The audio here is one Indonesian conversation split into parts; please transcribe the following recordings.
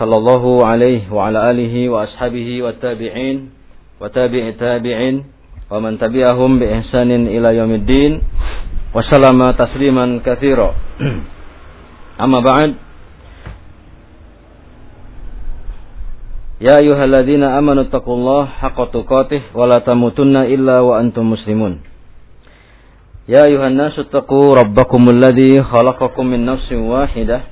sallallahu alaihi wa ala alihi wa ashabihi wa tabi'in wa tabi'i tabi'in wa man tabi'ahum bi ihsanin ila yaumiddin. Wa sallama tasliman katsira. Amma ba'd. Ya ayyuhalladzina amanu taqullaha haqqa tuqatih wa la tamutunna illa wa antum muslimun. Ya ayuhan nasu taqu rabbakumul ladzi khalaqakum min nafsin wahidah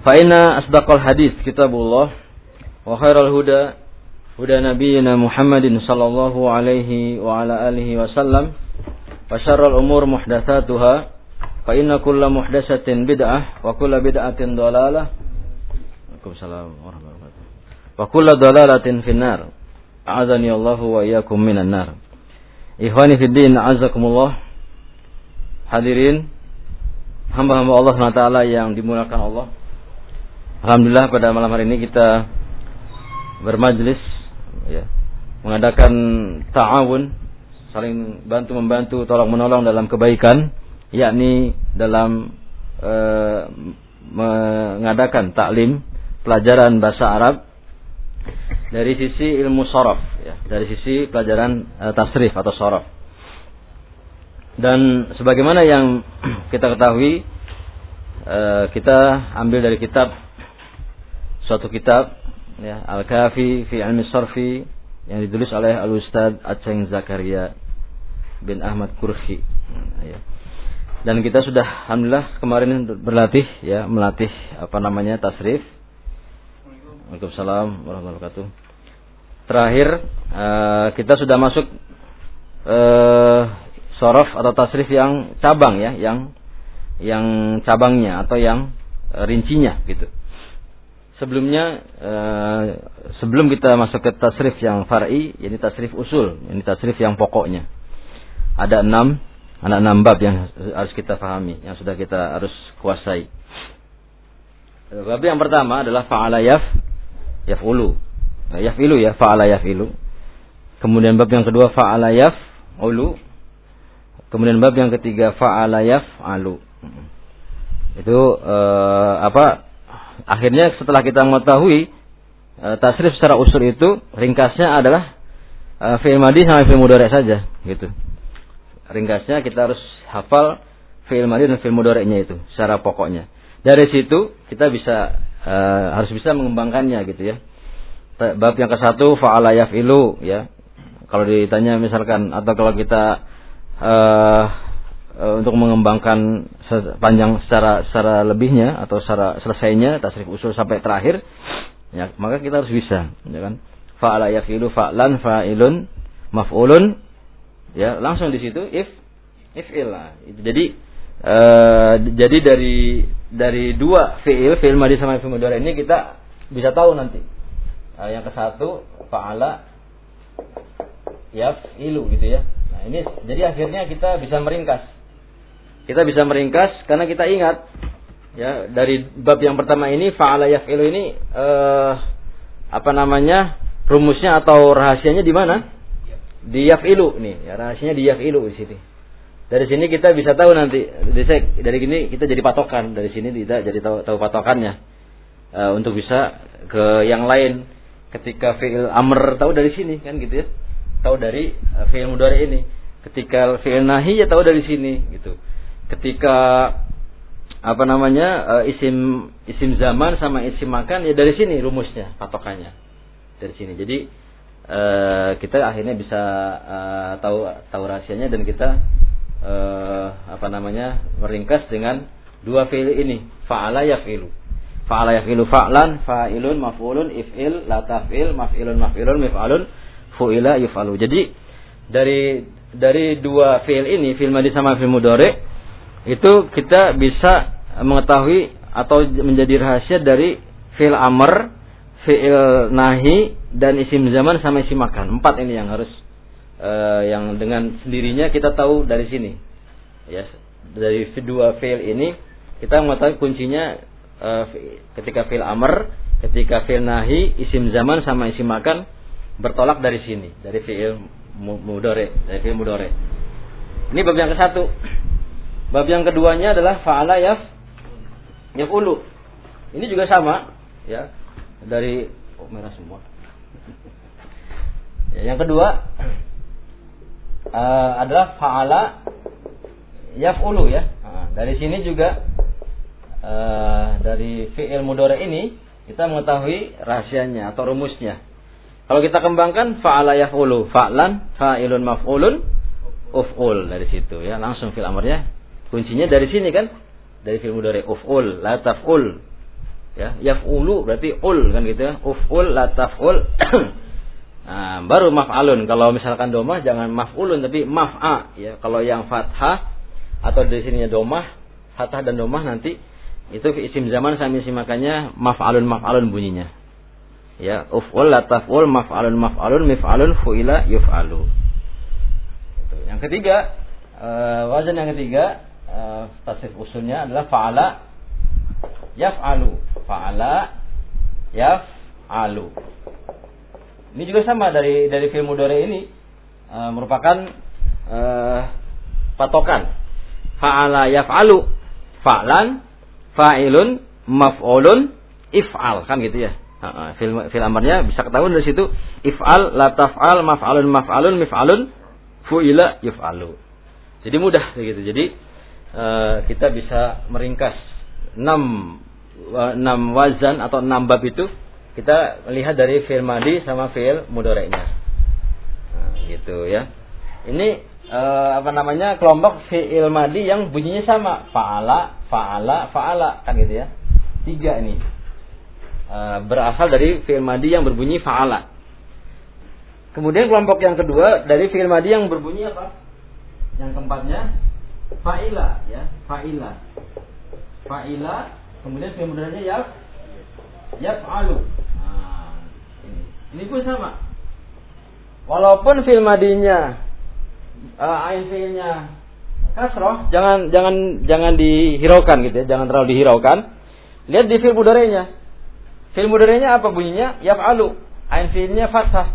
فإن أصدق الحديث كتاب الله وخير الهدى هدى نبينا محمد صلى الله عليه وعلى آله وسلم وشر الأمور محدثاتها فإن كل محدثة بدعة وكل بدعة ضلالة. السلام ورحمة الله وكل ضلالة في النار. أعاذني الله وإياكم من النار. إخواني في الدين أعزكم الله hadirin hamba-hamba Allah SWT yang dimuliakan Allah. Alhamdulillah pada malam hari ini kita bermajlis ya, mengadakan ta'awun saling bantu membantu tolong menolong dalam kebaikan yakni dalam e, mengadakan taklim pelajaran bahasa Arab dari sisi ilmu sorof ya, dari sisi pelajaran e, tasrif atau sorof dan sebagaimana yang kita ketahui e, kita ambil dari kitab suatu kitab ya Al-Kafi fi Ilmi Sarfi yang ditulis oleh Al-Ustaz Aceng Zakaria bin Ahmad Kurhi ya. Dan kita sudah alhamdulillah kemarin berlatih ya melatih apa namanya tasrif. Waalaikumsalam warahmatullahi wabarakatuh. Terakhir uh, kita sudah masuk uh, sorof atau tasrif yang cabang ya, yang yang cabangnya atau yang uh, rincinya gitu. Sebelumnya uh, sebelum kita masuk ke tasrif yang far'i, ini tasrif usul, ini tasrif yang pokoknya. Ada enam, ada enam bab yang harus kita pahami, yang sudah kita harus kuasai. Bab yang pertama adalah fa'ala yaf, yaf'ulu. Nah, yaf'ilu ya, fa'ala yaf'ilu. Kemudian bab yang kedua fa'ala yaf'ulu. Kemudian bab yang ketiga fa'ala yaf'alu. Itu uh, apa? Akhirnya setelah kita mengetahui e, tasrif secara usul itu ringkasnya adalah e, fi'il madi sama fi'il mudhari saja gitu. Ringkasnya kita harus hafal fi'il madi dan fi'il mudhari'nya itu secara pokoknya. Dari situ kita bisa e, harus bisa mengembangkannya gitu ya. Bab yang ke satu fa'ala yaf'ilu ya. Kalau ditanya misalkan atau kalau kita Eh, untuk mengembangkan panjang secara secara lebihnya atau secara selesainya tasrif usul sampai terakhir ya maka kita harus bisa ya kan? Fa'ala yafilu fa'lan fa'ilun maf'ulun. Ya langsung di situ if if'il lah jadi uh, jadi dari dari dua fi'il fi'il madi sama fi'il mudhari ini kita bisa tahu nanti. Uh, yang ke satu fa'ala yaf'ilu gitu ya. Nah ini jadi akhirnya kita bisa meringkas kita bisa meringkas karena kita ingat ya dari bab yang pertama ini fa'ala yaf'ilu ini eh, apa namanya rumusnya atau rahasianya di mana? Di yaf'ilu nih, ya rahasianya di yaf'ilu di sini. Dari sini kita bisa tahu nanti dari sini kita jadi patokan dari sini kita jadi tahu tahu patokannya e, untuk bisa ke yang lain ketika fi'il amr tahu dari sini kan gitu ya tahu dari uh, fi'il mudhari ini ketika fi'il nahi ya tahu dari sini gitu ketika apa namanya uh, isim isim zaman sama isim makan ya dari sini rumusnya patokannya. Dari sini. Jadi uh, kita akhirnya bisa uh, tahu tahu rahasianya dan kita apa namanya meringkas dengan dua fiil ini. Faala yafilu. Faala yafilu fa'lan fa'ilun maf'ulun if'il la taf'il maf'ilun maf'ilun mif'alun fu'ila yufalu. Jadi dari dari dua fiil ini fiil madi sama fiil mudhari itu kita bisa mengetahui atau menjadi rahasia dari fi'il amr, fi'il nahi dan isim zaman sama isim makan. Empat ini yang harus uh, yang dengan sendirinya kita tahu dari sini. Ya, dari dua fi'il ini kita mengetahui kuncinya uh, ketika fi'il amr, ketika fi'il nahi, isim zaman sama isim makan bertolak dari sini, dari fi'il mudore, dari fi'il mudore. Ini bab yang ke satu. Bab yang keduanya adalah fa'ala yaf yaf'ulu. Ini juga sama ya dari oh, merah semua. ya, yang kedua uh, adalah fa'ala yaf'ulu ya. Nah, dari sini juga uh, dari fi'il mudore ini kita mengetahui rahasianya atau rumusnya. Kalau kita kembangkan fa'ala yaf'ulu, fa'lan, fa'ilun maf'ulun, uf'ul dari situ ya, langsung fil amarnya Kuncinya dari sini kan? Dari fi'il mudhari uf'ul, la taf'ul. Ya, yaf'ulu berarti ul kan gitu ya. Uf'ul, la taf'ul. nah, baru maf'alun. Kalau misalkan domah jangan maf'ulun tapi maf'a ya. Kalau yang fathah atau di sininya domah, fathah dan domah nanti itu isim zaman sama isim makanya maf'alun maf'alun bunyinya. Ya, uf'ul la taf'ul maf'alun maf'alun mif'alun fu'ila yuf'alu. Yang ketiga, uh, wazan yang ketiga uh, tasrif usulnya adalah fa'ala yaf'alu. Fa'ala yaf'alu. Ini juga sama dari dari film mudore ini uh, merupakan uh, patokan. Fa'ala yaf'alu. Fa'lan, fa'ilun, maf'ulun, if'al kan gitu ya. Film film amarnya bisa ketahuan dari situ if'al, la taf'al, maf'alun, maf'alun, mif'alun, fu'ila, yuf'alu. Jadi mudah begitu. Jadi Eh, kita bisa meringkas enam enam wazan atau enam bab itu kita lihat dari fi'il madi sama fi'il mudorenya. Nah, gitu ya. Ini uh, apa namanya kelompok fi'il madi yang bunyinya sama fa'ala, fa'ala, fa'ala kan gitu ya. Tiga ini uh, berasal dari fi'il madi yang berbunyi fa'ala. Kemudian kelompok yang kedua dari fi'il madi yang berbunyi apa? Yang keempatnya fa'ila ya. Fa'ila. Fa'ila kemudian fi'il mudhari'nya yaf yaf'alu. Nah, ini. Ini pun sama. Walaupun fi'il madinya uh, ain fi'ilnya kasroh. jangan jangan jangan dihiraukan gitu ya jangan terlalu dihiraukan. Lihat di fi'il mudhari'nya fi'il mudhari'nya apa bunyinya? Yaf'alu. Ain fi'ilnya fathah.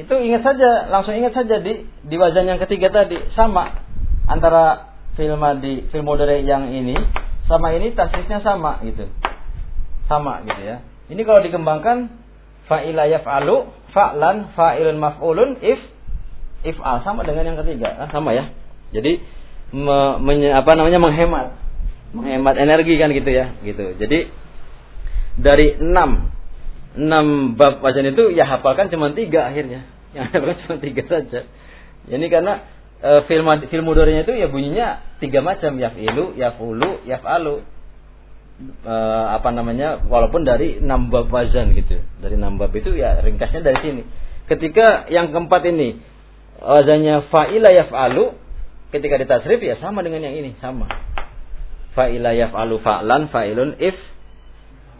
Itu ingat saja langsung ingat saja di di wazan yang ketiga tadi. Sama antara film di film mudhari yang ini sama ini tasrifnya sama gitu. Sama gitu ya. Ini kalau dikembangkan fa'ila yaf'alu, fa'lan, fa'ilun maf'ulun, if if'al sama dengan yang ketiga, kan sama ya. Jadi me, apa namanya menghemat menghemat energi kan gitu ya, gitu. Jadi dari enam enam bab wajan itu ya hafalkan cuma tiga akhirnya. Yang hafalkan cuma tiga saja. Ini karena e, film film mudorenya itu ya bunyinya tiga macam yafilu, yafulu, yafalu. E, apa namanya? Walaupun dari enam bab wazan gitu. Dari enam bab itu ya ringkasnya dari sini. Ketika yang keempat ini wazannya fa'ila yafalu, ketika ditasrif ya sama dengan yang ini, sama. Fa'ila yafalu fa'lan fa'ilun if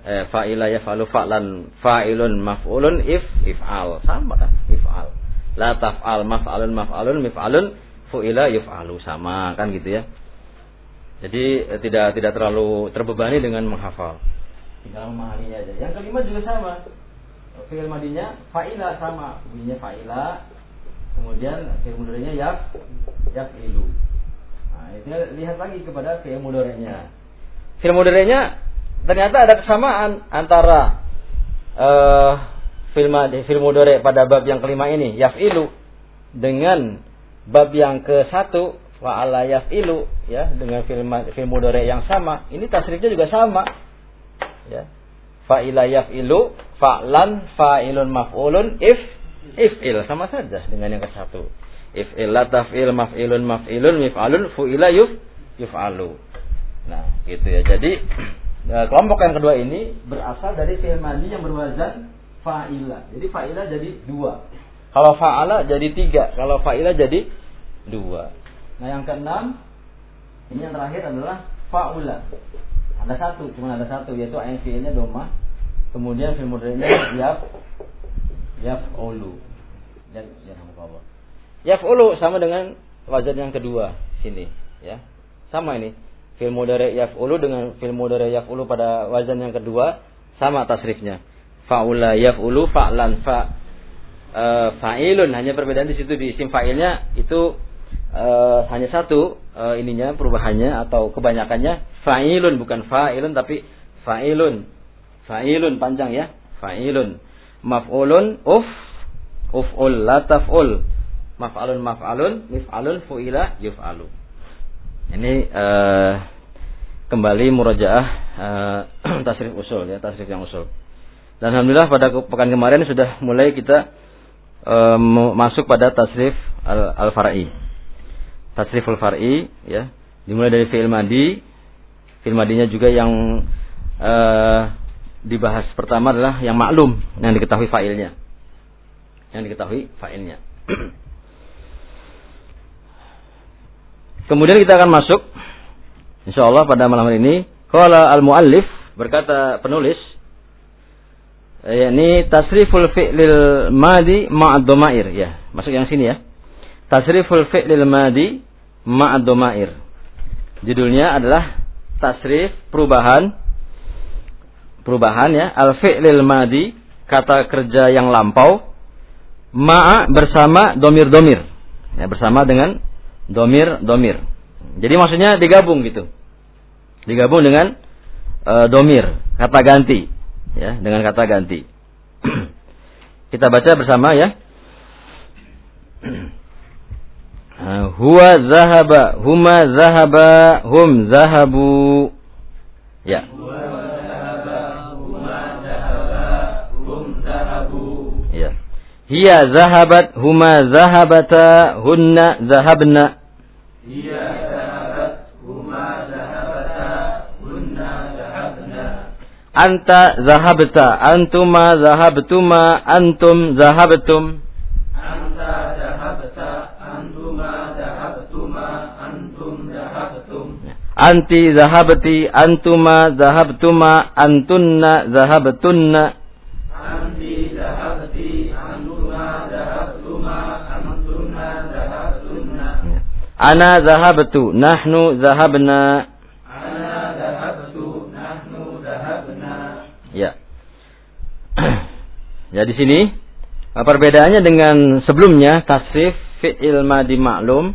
eh, fa'ila yafalu fa'lan fa'ilun maf'ulun if if'al sama kan if'al la taf'al maf'alun maf'alun mif'alun fu'ila yuf'alu sama kan gitu ya. Jadi eh, tidak tidak terlalu terbebani dengan menghafal. Tinggal memahaminya aja. Yang kelima juga sama. Fi'il madinya fa'ila sama, bunyinya fa'ila. Kemudian fi'il mudhari'nya yaf yafilu. Nah, itu lihat lagi kepada fi'il mudhari'nya. Fi'il mudhari'nya ternyata ada kesamaan antara uh, fi'il mudhari' pada bab yang kelima ini yafilu dengan bab yang ke satu fa'ala yaf'ilu ya dengan film film mudhari yang sama ini tasrifnya juga sama. Ya. Fa'ila yaf'ilu fa'lan fa'ilun maf'ulun if if'il sama saja dengan yang ke satu. If'il la taf'il maf'ilun maf'ilun mif'alun fu'ila yuf yuf'alu. Nah gitu ya. Jadi ya, kelompok yang kedua ini berasal dari fi'il madi yang berwazan fa'ila. Jadi fa'ila jadi dua kalau fa'ala jadi tiga kalau fa'ila jadi dua Nah yang keenam ini yang terakhir adalah faula. Ada satu, cuma ada satu yaitu ain fiilnya doma. Kemudian fiil mudhari'nya yaf yaf'ulu. Dan ya Allah. Yaf'ulu sama dengan wazan yang kedua sini, ya. Sama ini. Fiil mudhari' yaf'ulu dengan fiil mudhari' yaf'ulu pada wazan yang kedua sama tasrifnya. Faula yaf'ulu fa'lan fa uh, fa'ilun hanya perbedaan di situ di isim fa'ilnya itu uh, hanya satu uh, ininya perubahannya atau kebanyakannya fa'ilun bukan fa'ilun tapi fa'ilun. Fa'ilun panjang ya. Fa'ilun. Maf'ulun uf uf'ul la taf'ul. Maf'alun maf'alun mif'alun fu'ila yuf'alu. Ini uh, kembali murajaah uh, tasrif usul ya, tasrif yang usul. Dan alhamdulillah pada pekan kemarin sudah mulai kita uh, masuk pada tasrif al-fara'i. Al tasriful far'i ya. Dimulai dari fi'il madi. Fi'il madinya juga yang uh, dibahas pertama adalah yang maklum yang diketahui fa'ilnya. Yang diketahui fa'ilnya. Kemudian kita akan masuk insyaallah pada malam hari ini. Qala al muallif berkata penulis yakni tasriful fi'lil madi ma'ad ya masuk yang sini ya Tasriful fi'lil madi ma'ad domair. Judulnya adalah tasrif perubahan perubahan ya al fi'lil madi kata kerja yang lampau ma'a bersama domir-domir ya bersama dengan domir-domir. Jadi maksudnya digabung gitu. Digabung dengan uh, domir, kata ganti ya, dengan kata ganti. Kita baca bersama ya. huwa zahaba huma zahaba hum zahabu ya ya hiya zahabat huma zahabata hunna zahabna hiya anta zahabta antuma zahabtuma antum zahabtum Anti zahabti antuma zahabtuma antunna zahabtunna. Anti zahabti antuma zahabtuma antunna zahabtunna. Ana zahabtu nahnu zahabna. Ya. ya di sini perbedaannya dengan sebelumnya tasrif fi'il madi maklum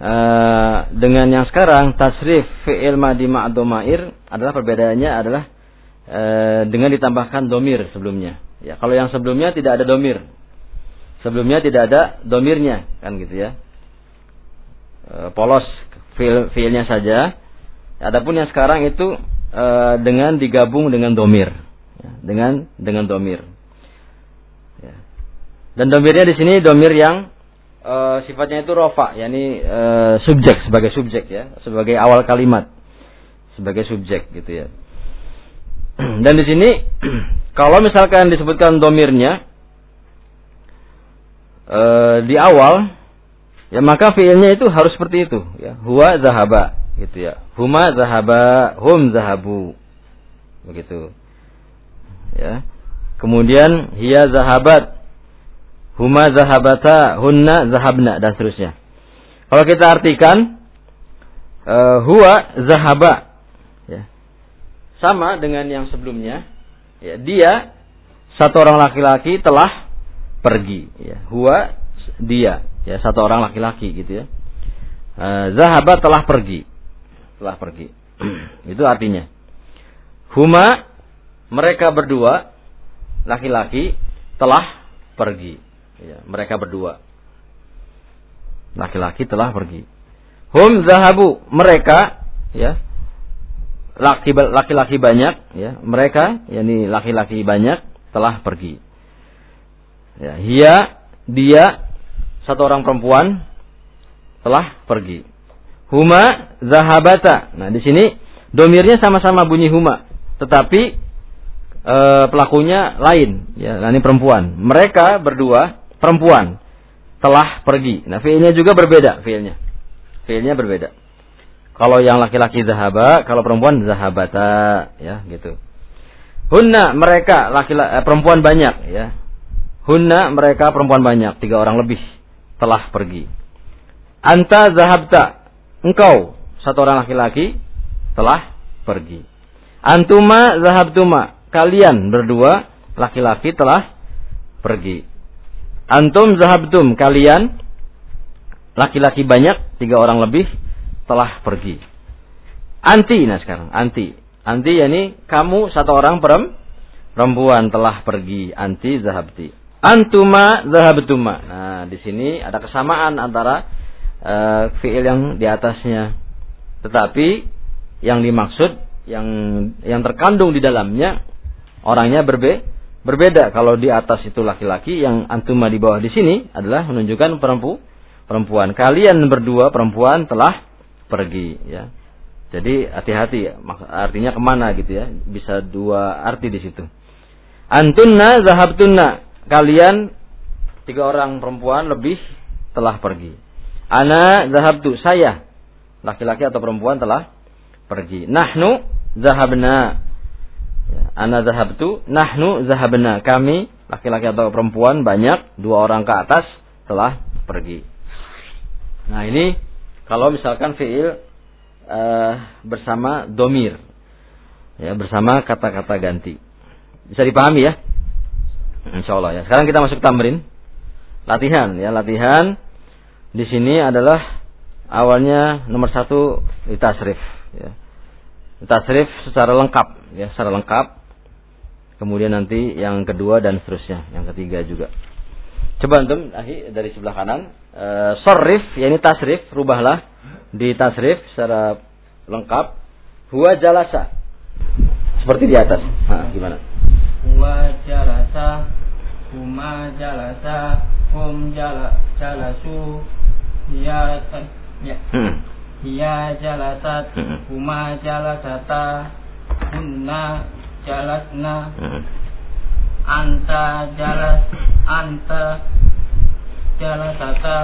Eh, dengan yang sekarang tasrif fi'il madi ma'domair adalah perbedaannya adalah uh, dengan ditambahkan domir sebelumnya. Ya, kalau yang sebelumnya tidak ada domir, sebelumnya tidak ada domirnya, kan gitu ya. Uh, polos fi'il fi'ilnya saja. Adapun yang sekarang itu uh, dengan digabung dengan domir, ya, dengan dengan domir. Ya. Dan domirnya di sini domir yang uh, sifatnya itu rofa, yakni uh, subjek sebagai subjek ya, sebagai awal kalimat, sebagai subjek gitu ya. Dan di sini kalau misalkan disebutkan domirnya uh, di awal, ya maka fiilnya itu harus seperti itu, ya. Huwa zahaba, gitu ya. Huma zahaba, hum zahabu, begitu. Ya. Kemudian hiya zahabat, huma zahabata, hunna zahabna dan seterusnya. Kalau kita artikan uh, huwa zahaba ya. Sama dengan yang sebelumnya, ya, dia satu orang laki-laki telah pergi ya. Huwa dia ya satu orang laki-laki gitu ya. Uh, zahaba telah pergi. Telah pergi. Itu artinya. Huma mereka berdua laki-laki telah pergi. Ya, mereka berdua. Laki-laki telah pergi. Hum zahabu mereka ya laki-laki banyak ya mereka yakni laki-laki banyak telah pergi ya hia dia satu orang perempuan telah pergi huma zahabata. Nah di sini domirnya sama-sama bunyi huma tetapi e, pelakunya lain. Ya nah ini perempuan. Mereka berdua perempuan telah pergi. Nah fiilnya juga berbeda fiilnya. Fiilnya berbeda. Kalau yang laki-laki zahaba, kalau perempuan zahabata, ya gitu. Hunna mereka laki-laki eh, perempuan banyak, ya. Hunna mereka perempuan banyak, tiga orang lebih telah pergi. Anta zahabta, engkau satu orang laki-laki telah pergi. Antuma zahabtuma, kalian berdua laki-laki telah pergi. Antum zahabtum, kalian laki-laki banyak, tiga orang lebih telah pergi. Anti nah sekarang, anti. Anti yakni kamu satu orang perempuan telah pergi, anti zahabti. Antuma zahabtuma. Nah, di sini ada kesamaan antara uh, fiil yang di atasnya. Tetapi yang dimaksud yang yang terkandung di dalamnya orangnya berbe berbeda. Kalau di atas itu laki-laki, yang antuma di bawah di sini adalah menunjukkan perempu perempuan. Kalian berdua perempuan telah pergi ya. Jadi hati-hati artinya ke mana gitu ya. Bisa dua arti di situ. Antunna zahabtunna. Kalian tiga orang perempuan lebih telah pergi. Ana zahabtu saya laki-laki atau perempuan telah pergi. Nahnu zahabna. Ya, ana zahabtu, nahnu zahabna. Kami laki-laki atau perempuan banyak, dua orang ke atas telah pergi. Nah, ini kalau misalkan fiil uh, bersama domir, ya bersama kata-kata ganti, bisa dipahami ya? Insya Allah ya. Sekarang kita masuk tamrin, latihan ya latihan. Di sini adalah awalnya nomor satu tasrif, ya. Tasrif secara lengkap, ya secara lengkap. Kemudian nanti yang kedua dan seterusnya, yang ketiga juga. Coba antum dari sebelah kanan. E, sorrif, yakni tasrif, rubahlah di tasrif secara lengkap. Huwa jalasa. Seperti di atas. Nah, gimana? Huwa jalasa, huma jalasa, hum jala, jalasu, ya, ya. Hmm. Hiya jalasat, hmm. huma jalasata, hunna jalasna. Hmm anta jalas anta jalasata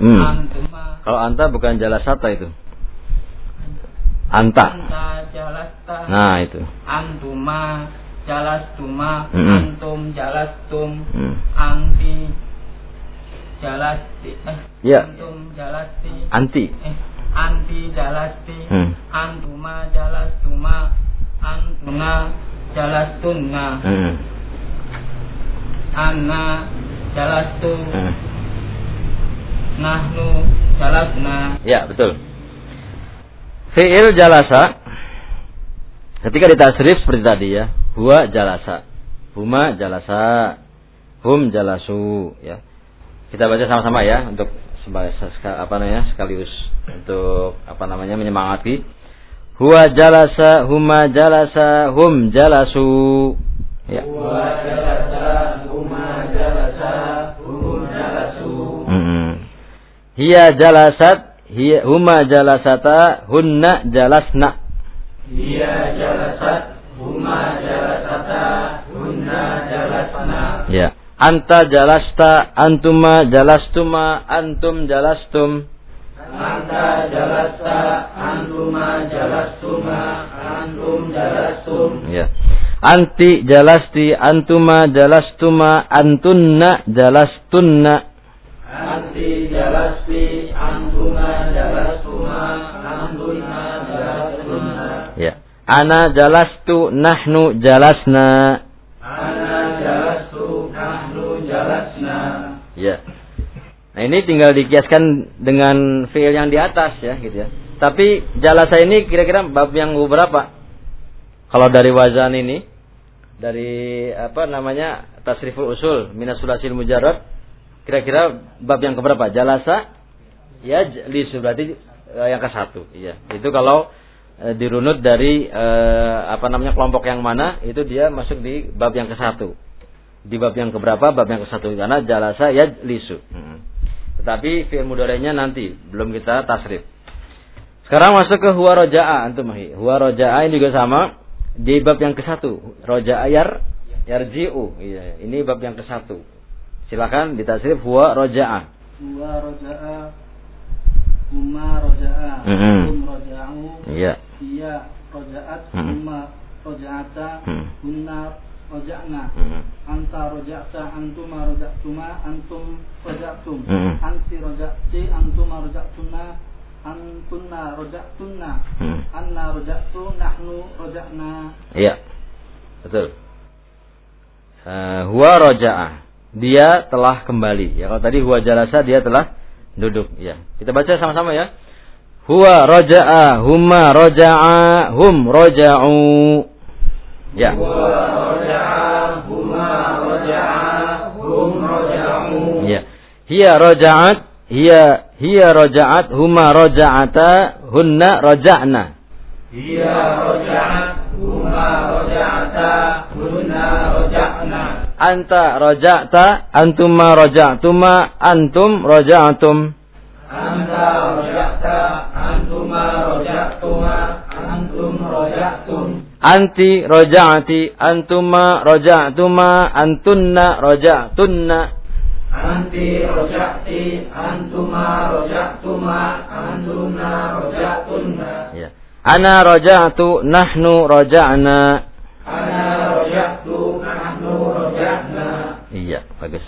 hmm. antuma kalau anta bukan jalasata itu anta anta jalasta nah itu antuma jalastuma hmm. antum jalastum hmm. anti jalasti eh, ya. antum jalasti anti eh, anti jalasti hmm. antuma jalastuma antuna jalastunna hmm anna jalastu hmm. nahnu jalasna ya betul fi'il jalasa ketika ditasrif seperti tadi ya huwa jalasa huma jalasa hum jalasu ya kita baca sama-sama ya untuk apa namanya sekaligus untuk apa namanya menyemangati. Huwa jalasa huma jalasa hum jalasu. Ya. Huwa jalasa Hiya jalasat, hiya huma jalasata, hunna jalasna. Hiya jalasat, huma jalasata, hunna jalasna. Anta jalasta, antuma jalastuma, antum jalastum. Anta jalasta, antuma jalastuma, antum jalastum. Ya. Anti jalasti, antuma jalastuma, antunna jalastunna. Anti jalasti antuma jalastuma antuna jalastuna. Ya. Ana jalastu nahnu jalasna. Nah ini tinggal dikiaskan dengan fiil yang di atas ya gitu ya. Tapi jalasa ini kira-kira bab yang berapa? Kalau dari wazan ini dari apa namanya tasriful usul minas sulasil mujarrad Kira-kira bab yang keberapa? Jalasa ya lisu berarti uh, yang ke satu. Iya. Itu kalau uh, dirunut dari uh, apa namanya kelompok yang mana itu dia masuk di bab yang ke satu. Di bab yang keberapa? Bab yang ke satu karena jalasa ya lisu. Hmm. Tetapi fi'il mudorenya nanti belum kita tasrif. Sekarang masuk ke huwa roja'a antum Huwa roja'a ini juga sama di bab yang ke satu. Roja'a yar yarji'u. Iya, ini bab yang ke satu. Silakan ditasrif huwa roja'a. Huwa roja'a huma roja'a mm -hmm. hum roja'u iya iya roja'at mm -hmm. huma roja'ata mm -hmm. hunna roja'na mm -hmm. anta roja'ta antuma roja'tuma antum roja'tum mm -hmm. anti roja'ti antuma roja'tuna antunna roja'tunna mm -hmm. anna roja'tu nahnu roja'na iya betul uh, huwa roja'a dia telah kembali ya kalau tadi huwa jalasa dia telah duduk ya. Kita baca sama-sama ya. Huwa raja'a, huma raja'a, hum raja'u. Ya. Ya. Hiya raja'at, hiya hiya raja'at, huma raja'ata, hunna raja'na. Hiya raja'at, huma raja'ata, hunna raja'na. Anta raja'ta, antuma raja'tuma, antum raja'tum. Anta roja'ta, antuma roja'tuma, antum roja'tum. Anti roja'ti, antuma roja'tuma, antunna roja'tunna. Anti roja'ti, antuma roja'tuma, antunna roja'tunna. Ya. Ana roja'tu, nahnu roja'na. Ana roja'tu, nahnu roja'na. Iya, bagus.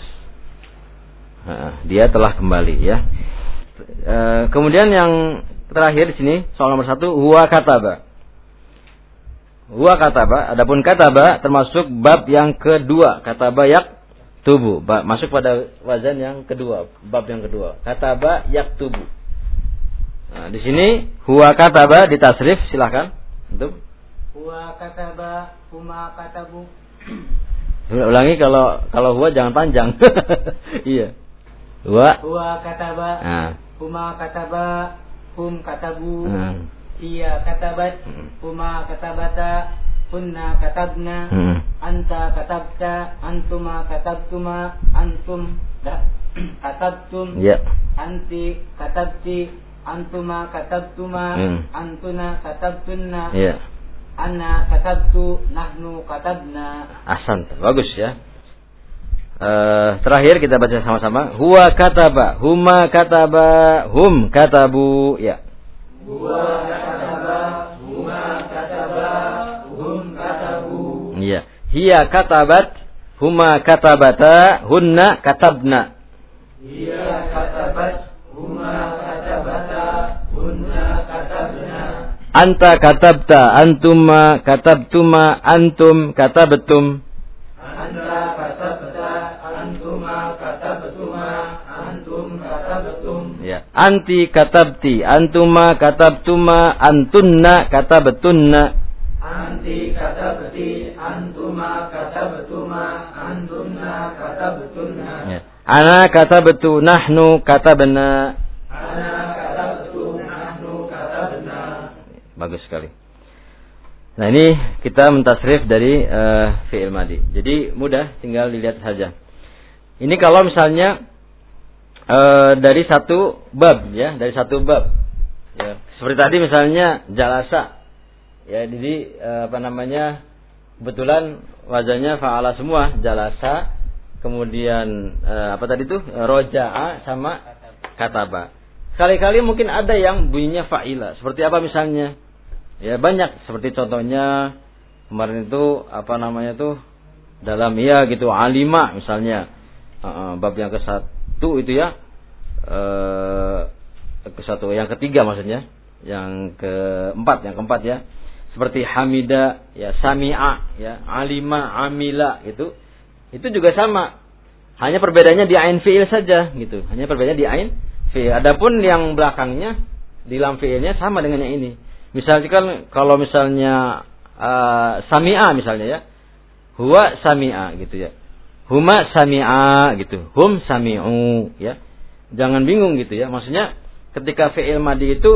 dia telah kembali ya. E, kemudian yang terakhir di sini soal nomor satu huwa kataba. Huwa kataba. Adapun kataba termasuk bab yang kedua. Kataba yak tubuh. Masuk pada wazan yang kedua. Bab yang kedua. Kataba yak tubuh. Nah, di sini huwa kataba ditasrif silahkan untuk huwa kataba huma katabu ulangi kalau kalau huwa jangan panjang iya huwa huwa kataba nah huma kataba hum katabu hmm. Iya katabat. Hmm. huma katabata. Hunna katabna. Hmm. anta katabta. Antuma katabtuma. Antum da, katabtum. Ya. Anti katabti. Antuma katabtuma. Hmm. antuna katabtunna. Ya. Anna katabtu. Nahnu katabna. Ahsan, bagus ya. Eh, terakhir kita baca sama-sama. Huwa kataba, huma kataba, hum katabu. Ya. Huwa kataba, huma kataba, hum katabu. Iya. Hiya katabat, huma katabata, hunna katabna. Hiya katabat, huma katabata, hunna katabna. Anta katabta, antuma katabtuma, antum katabtum. Anta katabta, antuma katabtuma. Ya. Anti katabti, antuma katabtuma, antunna katabtunna. Anti katabti, antuma katabtuma, antumna katabtunna. Ya. Ana katabtu, nahnu katabna. Ana katabtu, nahnu katabna. Bagus sekali. Nah ini kita mentasrif dari uh, fi'il madi. Jadi mudah, tinggal dilihat saja. Ini kalau misalnya uh, dari satu bab ya, dari satu bab. Ya, seperti tadi misalnya jalasa. Ya, jadi uh, apa namanya? Kebetulan wajahnya fa'ala semua, jalasa. Kemudian uh, apa tadi tuh? Roja'a sama kataba. Sekali-kali mungkin ada yang bunyinya fa'ila. Seperti apa misalnya? Ya banyak seperti contohnya kemarin itu apa namanya tuh dalam ya gitu alima misalnya bab yang ke satu itu ya ke satu yang ketiga maksudnya yang keempat yang keempat ya seperti hamida ya sami'a ya alima amila itu itu juga sama hanya perbedaannya di ain fiil saja gitu hanya perbedaannya di ain fiil adapun yang belakangnya di lam fiilnya sama dengan yang ini Misalkan kalau misalnya uh, sami'a misalnya ya. Huwa sami'a gitu ya. Huma sami'a gitu. Hum sami'u ya. Jangan bingung gitu ya. Maksudnya ketika fi'il madi itu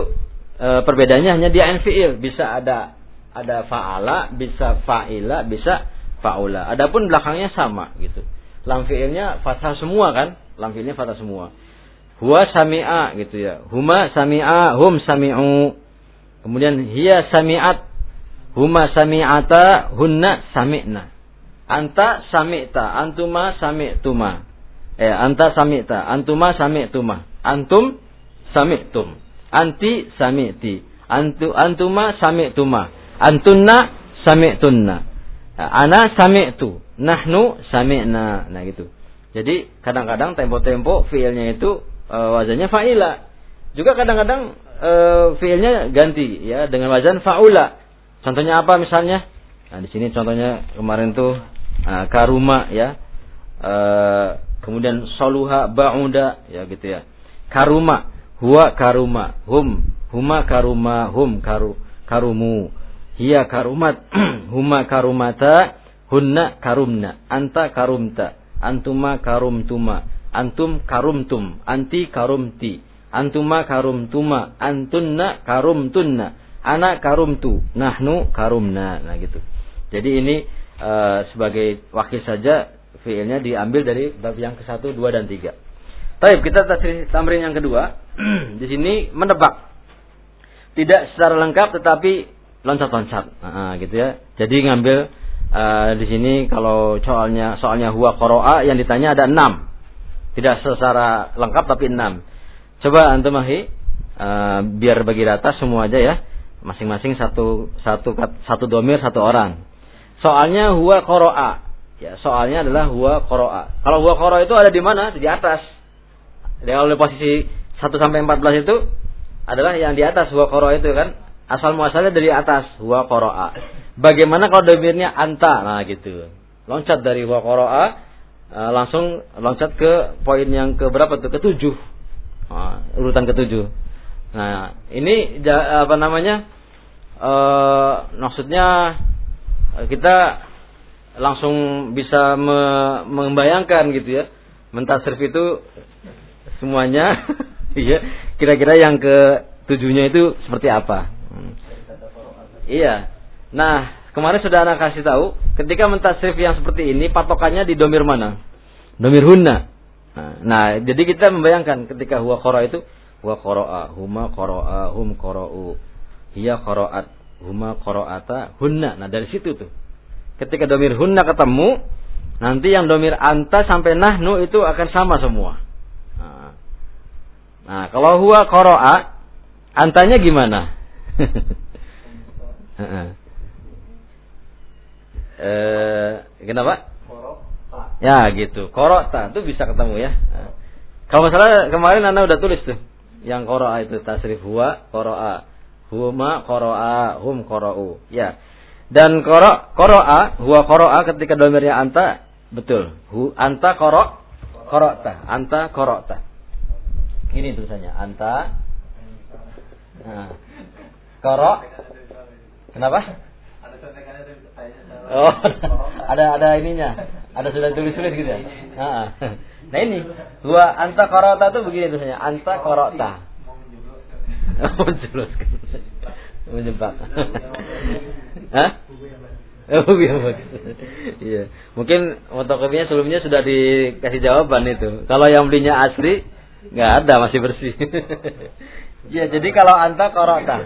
e, perbedaannya hanya di ain fi'il, bisa ada ada fa'ala, bisa fa'ila, bisa fa'ula. Adapun belakangnya sama gitu. Lam fi'ilnya fathah semua kan? Lam fi'ilnya fathah semua. Huwa sami'a gitu ya. Huma sami'a, hum sami'u. Kemudian hiya sami'at, huma sami'ata, hunna sami'na. Anta sami'ta, antuma sami'tuma. Eh, anta sami'ta, antuma sami'tuma. Antum sami'tum. Anti sami'ti. Antu antuma sami'tuma. Antunna sami'tunna. Ana sami'tu. Nahnu sami'na. Nah gitu. Jadi kadang-kadang tempo-tempo fiilnya itu e, wazannya fa'ila. Juga kadang-kadang e, fiilnya ganti ya dengan wazan fa'ula. Contohnya apa misalnya? Nah, di sini contohnya kemarin tuh uh, karuma ya. E, kemudian soluha ba'uda ya gitu ya. Karuma, huwa karuma, hum, huma karuma, hum karu, karumu. Hiya karumat huma karumata hunna karumna. Anta karumta antuma karumtuma. Antum karumtum anti karumti. Antuma karumtuma antunna karumtunna. Ana karumtu nahnu karumna. Nah gitu. Jadi ini uh, sebagai wakil saja fiilnya diambil dari bab yang ke satu dua dan tiga Baik, kita tamrin yang kedua. di sini menebak. Tidak secara lengkap tetapi loncat-loncat, nah, gitu ya. Jadi ngambil uh, di sini kalau soalnya soalnya huwa koroa yang ditanya ada enam, tidak secara lengkap tapi enam. Coba antum mahi uh, biar bagi data semua aja ya, masing-masing satu satu satu domir satu orang. Soalnya huwa koroa, ya soalnya adalah huwa koroa. Kalau huwa koroa itu ada di mana? Di atas. Jadi kalau posisi 1 sampai 14 itu adalah yang di atas huwa koroa itu kan asal muasalnya dari atas huwa qara'a. Bagaimana kalau domirnya anta? Nah gitu. Loncat dari huwa qara'a uh, langsung loncat ke poin yang ke berapa tuh? Ketujuh. Nah, urutan ketujuh. Nah, ini apa namanya? Uh, maksudnya kita langsung bisa me membayangkan gitu ya. Mentasrif itu semuanya iya kira-kira yang ke tujuhnya itu seperti apa Iya. Nah, kemarin sudah anak kasih tahu, ketika mentasrif yang seperti ini, patokannya di domir mana? Domir hunna. Nah, nah jadi kita membayangkan ketika huwa qara itu huwa qara'a, huma qara'a, hum qara'u. Hiya qara'at, huma qara'ata, hunna. Nah, dari situ tuh. Ketika domir hunna ketemu, nanti yang domir anta sampai nahnu itu akan sama semua. Nah, nah kalau huwa qara'a, antanya gimana? eh kenapa? Ya gitu. Korota itu bisa ketemu ya. Kalau masalah kemarin Anda udah tulis tuh. Yang koroa itu tasrif huwa koroa. Huma koroa, hum korou. Ya. Dan koro koroa, huwa koroa ketika domirnya anta betul. Hu anta koro korota, anta korota. Ini tulisannya anta. Nah. Koro Kenapa? Oh, ada ada ininya. Ada sudah tulis-tulis gitu ya. Nah, nah ini dua anta korota tuh begini tulisannya anta korota. Menjelaskan. Menjebak. Hah? Oh iya Iya. Mungkin fotokopinya sebelumnya sudah dikasih jawaban itu. Kalau yang belinya asli nggak ada masih bersih. Iya, jadi kalau anta korota.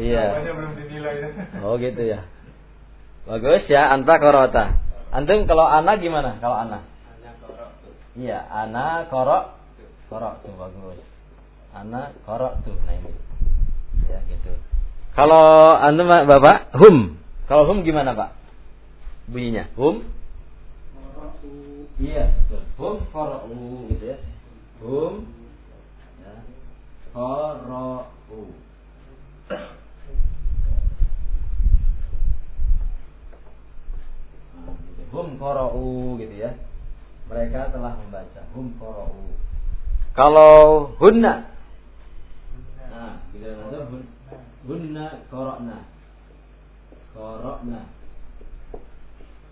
iya. Oh gitu ya. Bagus ya, anta korota. Antum kalau anak gimana? Kalau anak? Iya, anak korok korok tuh bagus. Anak korok tuh, nah ini. Ya gitu. Kalau antum bapak, hum. Kalau hum gimana pak? Bunyinya, hum. Iya, hum korok gitu ya. Hum qara'u hum qara'u gitu ya mereka telah membaca hum qara'u kalau hunna. Nah bila hunna qara'na. Qara'na.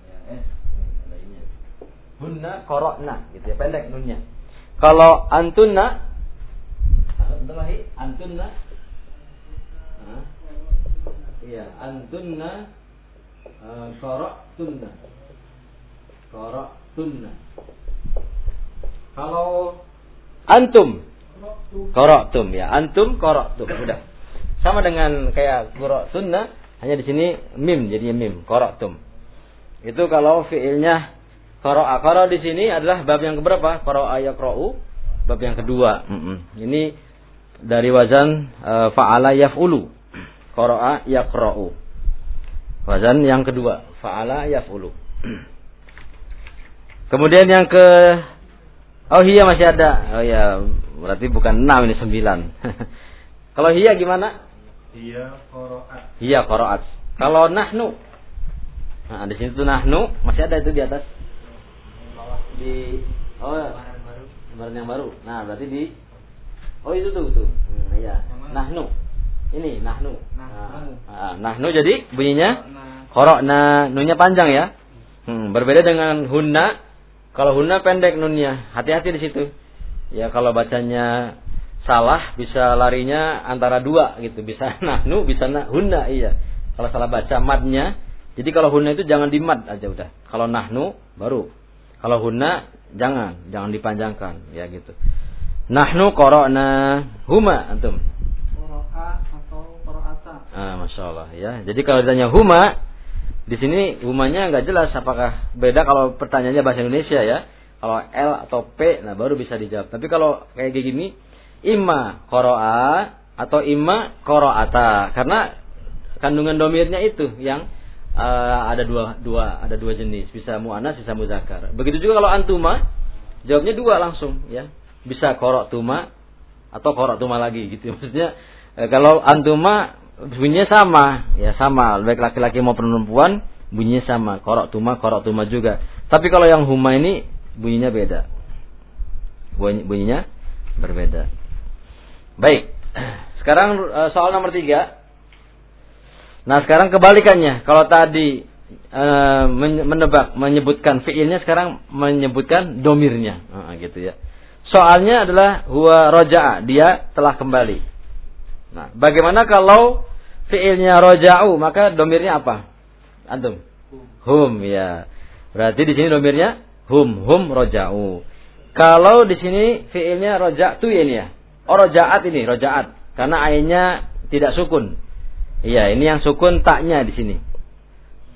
Ya eh hunna korokna gitu ya pendek nunnya. Kalau antunna. Antunna. Iya, antunna tunna. Korok tunna. Kalau antum tum ya, antum tum Udah. Sama dengan kayak tunna, hanya di sini mim jadi mim, tum. Itu kalau fiilnya qara'a. Qara di sini adalah bab yang keberapa? Qara'a yaqra'u, bab yang kedua. Ini dari wazan uh, fa'ala yaf'ulu. Qara'a yaqra'u. Wazan yang kedua, fa'ala yaf'ulu. Kemudian yang ke Oh iya masih ada. Oh iya, berarti bukan enam ini sembilan. Kalau hiya gimana? Hiya qaraat. Hiya qaraat. Kalau nahnu. Nah, di sini tuh nahnu masih ada itu di atas. Di oh lembaran yang baru. Nah, berarti di Oh itu tuh tuh. Hmm, iya. Nahnu. Ini nahnu. Nahnu. Nah, nahnu jadi bunyinya qara'na. Nunya panjang ya. Hmm, berbeda dengan hunna kalau hunna pendek nunnya, hati-hati di situ. Ya kalau bacanya salah bisa larinya antara dua gitu, bisa nahnu, bisa nah, hunna iya. Kalau salah baca madnya, jadi kalau hunna itu jangan di mad aja udah. Kalau nahnu baru. Kalau hunna jangan, jangan dipanjangkan ya gitu. Nahnu korokna huma antum. Qara'a atau qira'ata. Ah, masya Allah ya. Jadi kalau ditanya huma, di sini humanya nggak jelas apakah beda kalau pertanyaannya bahasa Indonesia ya. Kalau L atau P, nah baru bisa dijawab. Tapi kalau kayak gini, imma koroa atau imma koroata, karena kandungan domirnya itu yang uh, ada dua dua ada dua jenis, bisa muanas, bisa muzakar. Begitu juga kalau antuma, jawabnya dua langsung ya, bisa korok tuma atau korok tuma lagi gitu. Maksudnya eh, kalau antuma bunyinya sama, ya sama, baik laki-laki maupun perempuan bunyinya sama, korok tuma, korok tuma juga. Tapi kalau yang huma ini bunyinya beda. Bunyi, bunyinya berbeda. Baik, sekarang eh, soal nomor tiga. Nah sekarang kebalikannya, kalau tadi e, menebak, menyebutkan fiilnya, sekarang menyebutkan domirnya, nah, gitu ya. Soalnya adalah huwa roja, dia telah kembali. Nah, bagaimana kalau fiilnya roja'u, maka domirnya apa? Antum? Hum, ya. Berarti di sini domirnya hum, hum roja'u. Kalau di sini fiilnya roja'tu ya ini ya. Oh roja'at ini, roja'at. Karena ainnya tidak sukun. Iya, ini yang sukun taknya di sini.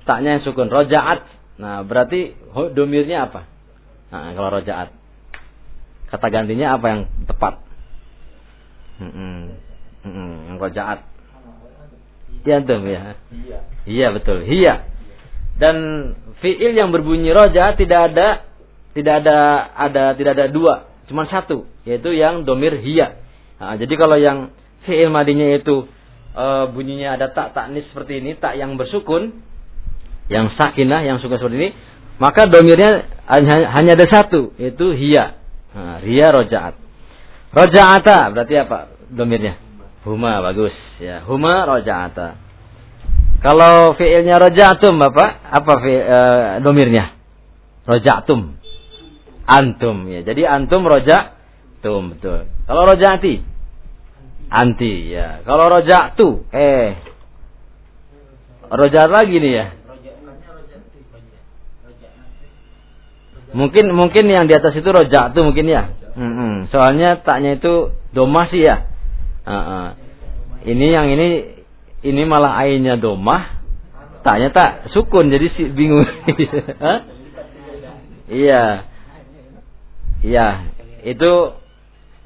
Taknya yang sukun, roja'at. Nah, berarti domirnya apa? Nah, kalau roja'at. Kata gantinya apa yang tepat? Hmm, Hmm, rojaat. Iya ya. Iya. Betul. Iya. Dan fiil yang berbunyi roja tidak ada tidak ada ada tidak ada dua, cuma satu, yaitu yang domir hiya. Nah, jadi kalau yang fiil madinya itu e, bunyinya ada tak taknis seperti ini, tak yang bersukun, yang sakinah, yang suka seperti ini, maka domirnya hanya, hanya ada satu, yaitu hiya. Nah, hiya rojaat. Rojaata berarti apa domirnya? Huma bagus ya. Huma roja'ata. Kalau fiilnya roja'atum Bapak, apa fiil, e, domirnya? Roja'atum. Antum ya. Jadi antum roja'tum betul. Kalau roja'ati? Anti ya. Kalau roja'tu eh roja'at lagi nih ya. Mungkin mungkin yang di atas itu roja'tu mungkin ya. Hmm, hmm. Soalnya taknya itu domasi ya. Uh, uh. Ini yang ini ini malah ainnya domah, taknya tak sukun jadi si bingung. iya, iya itu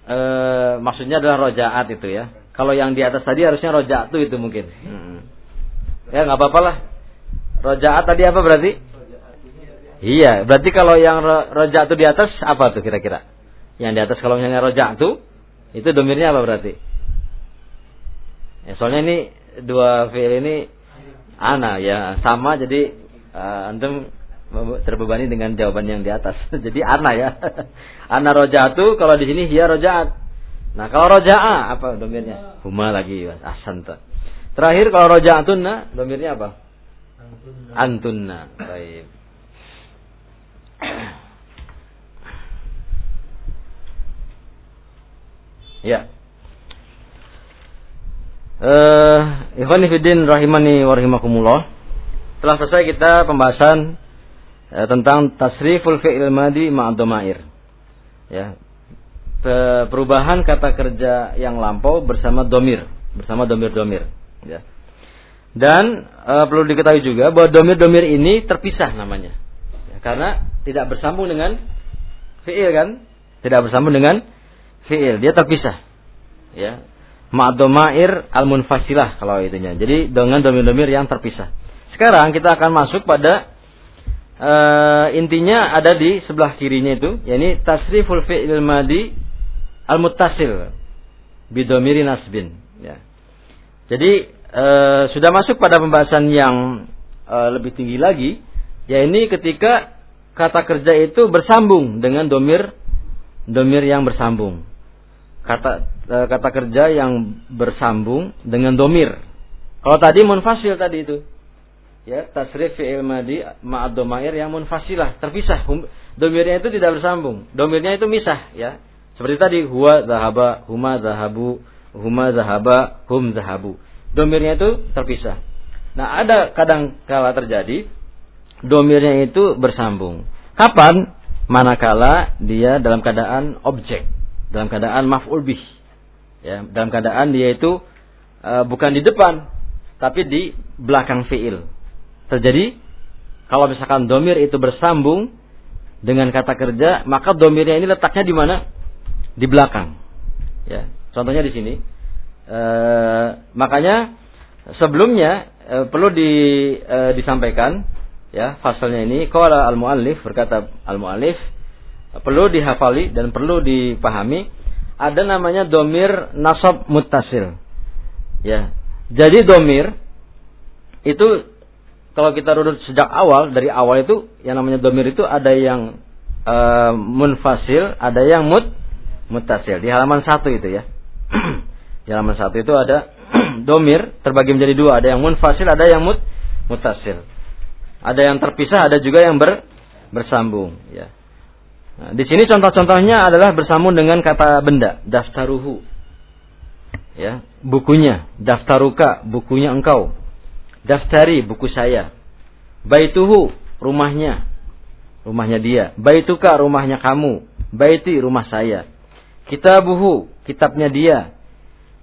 e, maksudnya adalah rojaat itu ya. Kalau yang di atas tadi harusnya rojaat itu itu mungkin. Hmm. Ya nggak apa-apa lah. Rojaat tadi apa berarti? Iya, berarti kalau yang rojaat itu di atas apa tuh kira-kira? Yang di atas kalau misalnya rojaat itu, itu domirnya apa berarti? Ya, soalnya ini dua fiil ini ana ya sama jadi uh, antum terbebani dengan jawaban yang di atas. jadi ana ya. ana rojatu kalau di sini hiya roja'at. Nah, kalau roja'a apa domirnya? Huma lagi, asanta. Terakhir kalau roja'atunna domirnya apa? Antunna. Baik. ya. Eh, Ikhwan rahimani wa rahimakumullah. Telah selesai kita pembahasan uh, tentang tasriful fi'il madi ma'ad Ya. Perubahan kata kerja yang lampau bersama domir, bersama domir-domir, ya. Dan uh, perlu diketahui juga bahwa domir-domir ini terpisah namanya. Ya, karena tidak bersambung dengan fi'il kan? Tidak bersambung dengan fi'il, dia terpisah. Ya, ma'domair al-munfasilah kalau itunya. Jadi dengan domir-domir yang terpisah. Sekarang kita akan masuk pada uh, intinya ada di sebelah kirinya itu, yakni tasriful fi'il madi al-muttasil bidomiri nasbin. Ya. Jadi uh, sudah masuk pada pembahasan yang uh, lebih tinggi lagi, yakni ketika kata kerja itu bersambung dengan domir domir yang bersambung kata e, kata kerja yang bersambung dengan domir. Kalau tadi munfasil tadi itu. Ya, tasrif fi'il madi ma'ad domair yang munfasilah, terpisah. Domirnya itu tidak bersambung. Domirnya itu misah, ya. Seperti tadi huwa zahaba, huma zahabu, huma zahaba, hum zahabu. Domirnya itu terpisah. Nah, ada kadang kala terjadi domirnya itu bersambung. Kapan? Manakala dia dalam keadaan objek dalam keadaan maf'ul bih. Ya, dalam keadaan dia itu uh, bukan di depan tapi di belakang fiil. Terjadi kalau misalkan domir itu bersambung dengan kata kerja, maka domirnya ini letaknya di mana? Di belakang. Ya, contohnya di sini. E, makanya sebelumnya e, perlu di, e, disampaikan ya fasalnya ini qala al muallif berkata al muallif perlu dihafali dan perlu dipahami ada namanya domir nasab mutasil. Ya. Jadi domir itu kalau kita runut sejak awal dari awal itu yang namanya domir itu ada yang uh, munfasil, ada yang mut mutasil. Di halaman satu itu ya. Di halaman satu itu ada domir terbagi menjadi dua, ada yang munfasil, ada yang mut mutasil. Ada yang terpisah, ada juga yang ber, bersambung. Ya. Nah, di sini contoh-contohnya adalah bersambung dengan kata benda, daftaruhu. Ya, bukunya, daftaruka, bukunya engkau. Daftari, buku saya. Baituhu, rumahnya. Rumahnya dia. Baituka, rumahnya kamu. Baiti, rumah saya. Kitabuhu, kitabnya dia.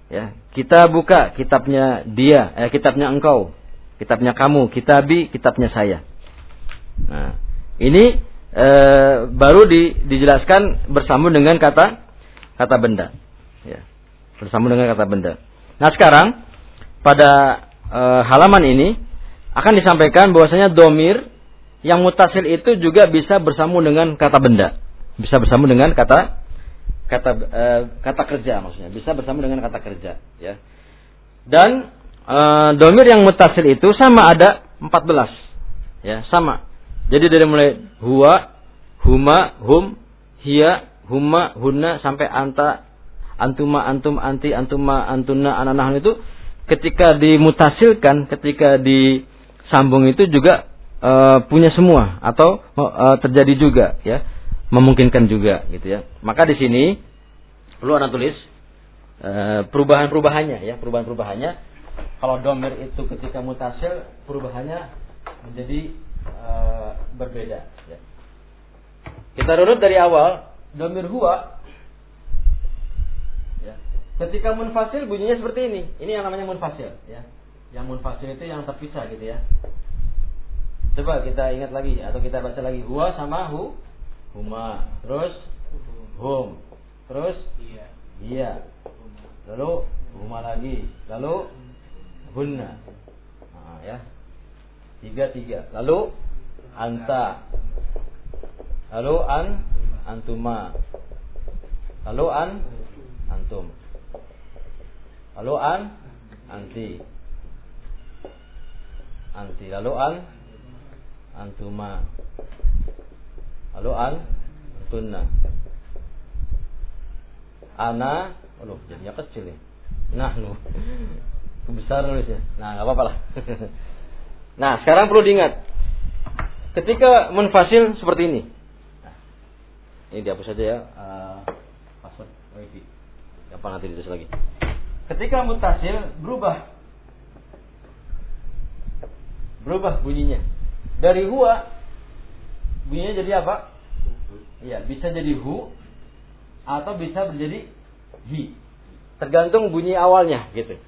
Ya, kita buka kitabnya dia, eh, kitabnya engkau, kitabnya kamu, kitabi, kitabnya saya. Nah, ini e, baru di, dijelaskan bersambung dengan kata kata benda. Ya. Bersambung dengan kata benda. Nah sekarang pada e, halaman ini akan disampaikan bahwasanya domir yang mutasil itu juga bisa bersambung dengan kata benda, bisa bersambung dengan kata kata e, kata kerja maksudnya, bisa bersambung dengan kata kerja, ya. Dan e, domir yang mutasil itu sama ada 14, ya sama jadi dari mulai huwa, huma, hum, hiya, huma, hunna sampai anta, antuma, antum, anti, antuma, antuna, ananah itu ketika dimutasilkan, ketika disambung itu juga e, punya semua atau e, terjadi juga ya, memungkinkan juga gitu ya. Maka di sini perlu anda tulis e, perubahan-perubahannya ya, perubahan-perubahannya. Kalau domir itu ketika mutasil perubahannya menjadi uh, berbeda. Ya. Kita urut dari awal, domir huwa. Ya. Ketika munfasil bunyinya seperti ini. Ini yang namanya munfasil. Ya. Yang munfasil itu yang terpisah gitu ya. Coba kita ingat lagi atau kita baca lagi huwa sama hu, huma, terus hum, terus iya, iya. lalu huma lagi, lalu hunna, nah, ya Tiga tiga. Lalu anta. Lalu an antuma. Lalu an antum. Lalu an anti. Anti. Lalu an antuma. Lalu an antunna. Ana, aduh jadinya kecil ya. Nah, nu. Besar nulisnya. Nah, nggak apa-apa lah. Nah, sekarang perlu diingat. Ketika menfasil seperti ini. Ini dihapus saja ya. Uh, password wifi. apa nanti ditulis lagi? Ketika mutasil berubah berubah bunyinya. Dari huwa bunyinya jadi apa? Iya, bisa jadi hu atau bisa menjadi hi. Tergantung bunyi awalnya gitu.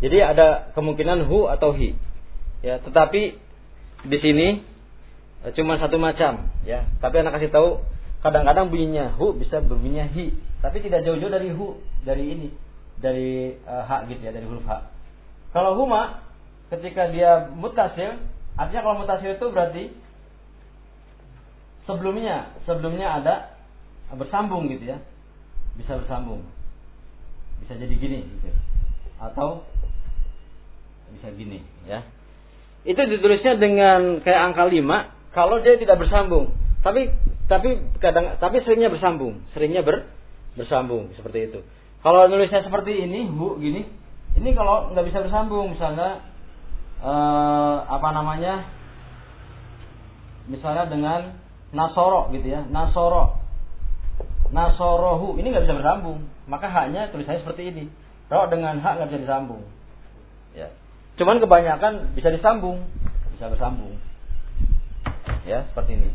Jadi ada kemungkinan hu atau hi. Ya, tetapi di sini eh, cuma satu macam ya. Tapi anak kasih tahu kadang-kadang bunyinya hu bisa berbunyinya hi, tapi tidak jauh-jauh dari hu, dari ini, dari uh, ha gitu ya, dari huruf ha. Kalau huma ketika dia mutasil, artinya kalau mutasil itu berarti sebelumnya sebelumnya ada bersambung gitu ya. Bisa bersambung. Bisa jadi gini gitu. Atau bisa gini ya. Itu ditulisnya dengan kayak angka 5 kalau dia tidak bersambung. Tapi tapi kadang tapi seringnya bersambung, seringnya ber, bersambung seperti itu. Kalau nulisnya seperti ini, bu gini, ini kalau nggak bisa bersambung, misalnya eh, apa namanya, misalnya dengan nasoro gitu ya, nasoro, nasorohu, ini nggak bisa bersambung, maka haknya tulisannya seperti ini. Kalau dengan hak nggak bisa disambung, ya. Cuman kebanyakan bisa disambung, bisa bersambung, ya seperti ini.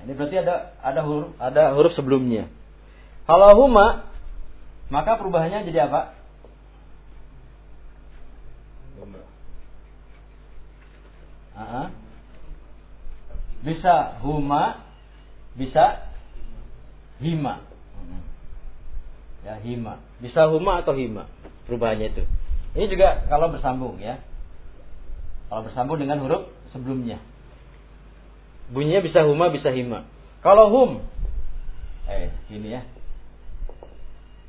Ini berarti ada ada huruf ada huruf sebelumnya. Kalau huma maka perubahannya jadi apa? Huma. Bisa huma, bisa hima. Ya hima. Bisa huma atau hima perubahannya itu. Ini juga kalau bersambung ya. Kalau bersambung dengan huruf sebelumnya. Bunyinya bisa huma, bisa hima. Kalau hum, eh ini ya.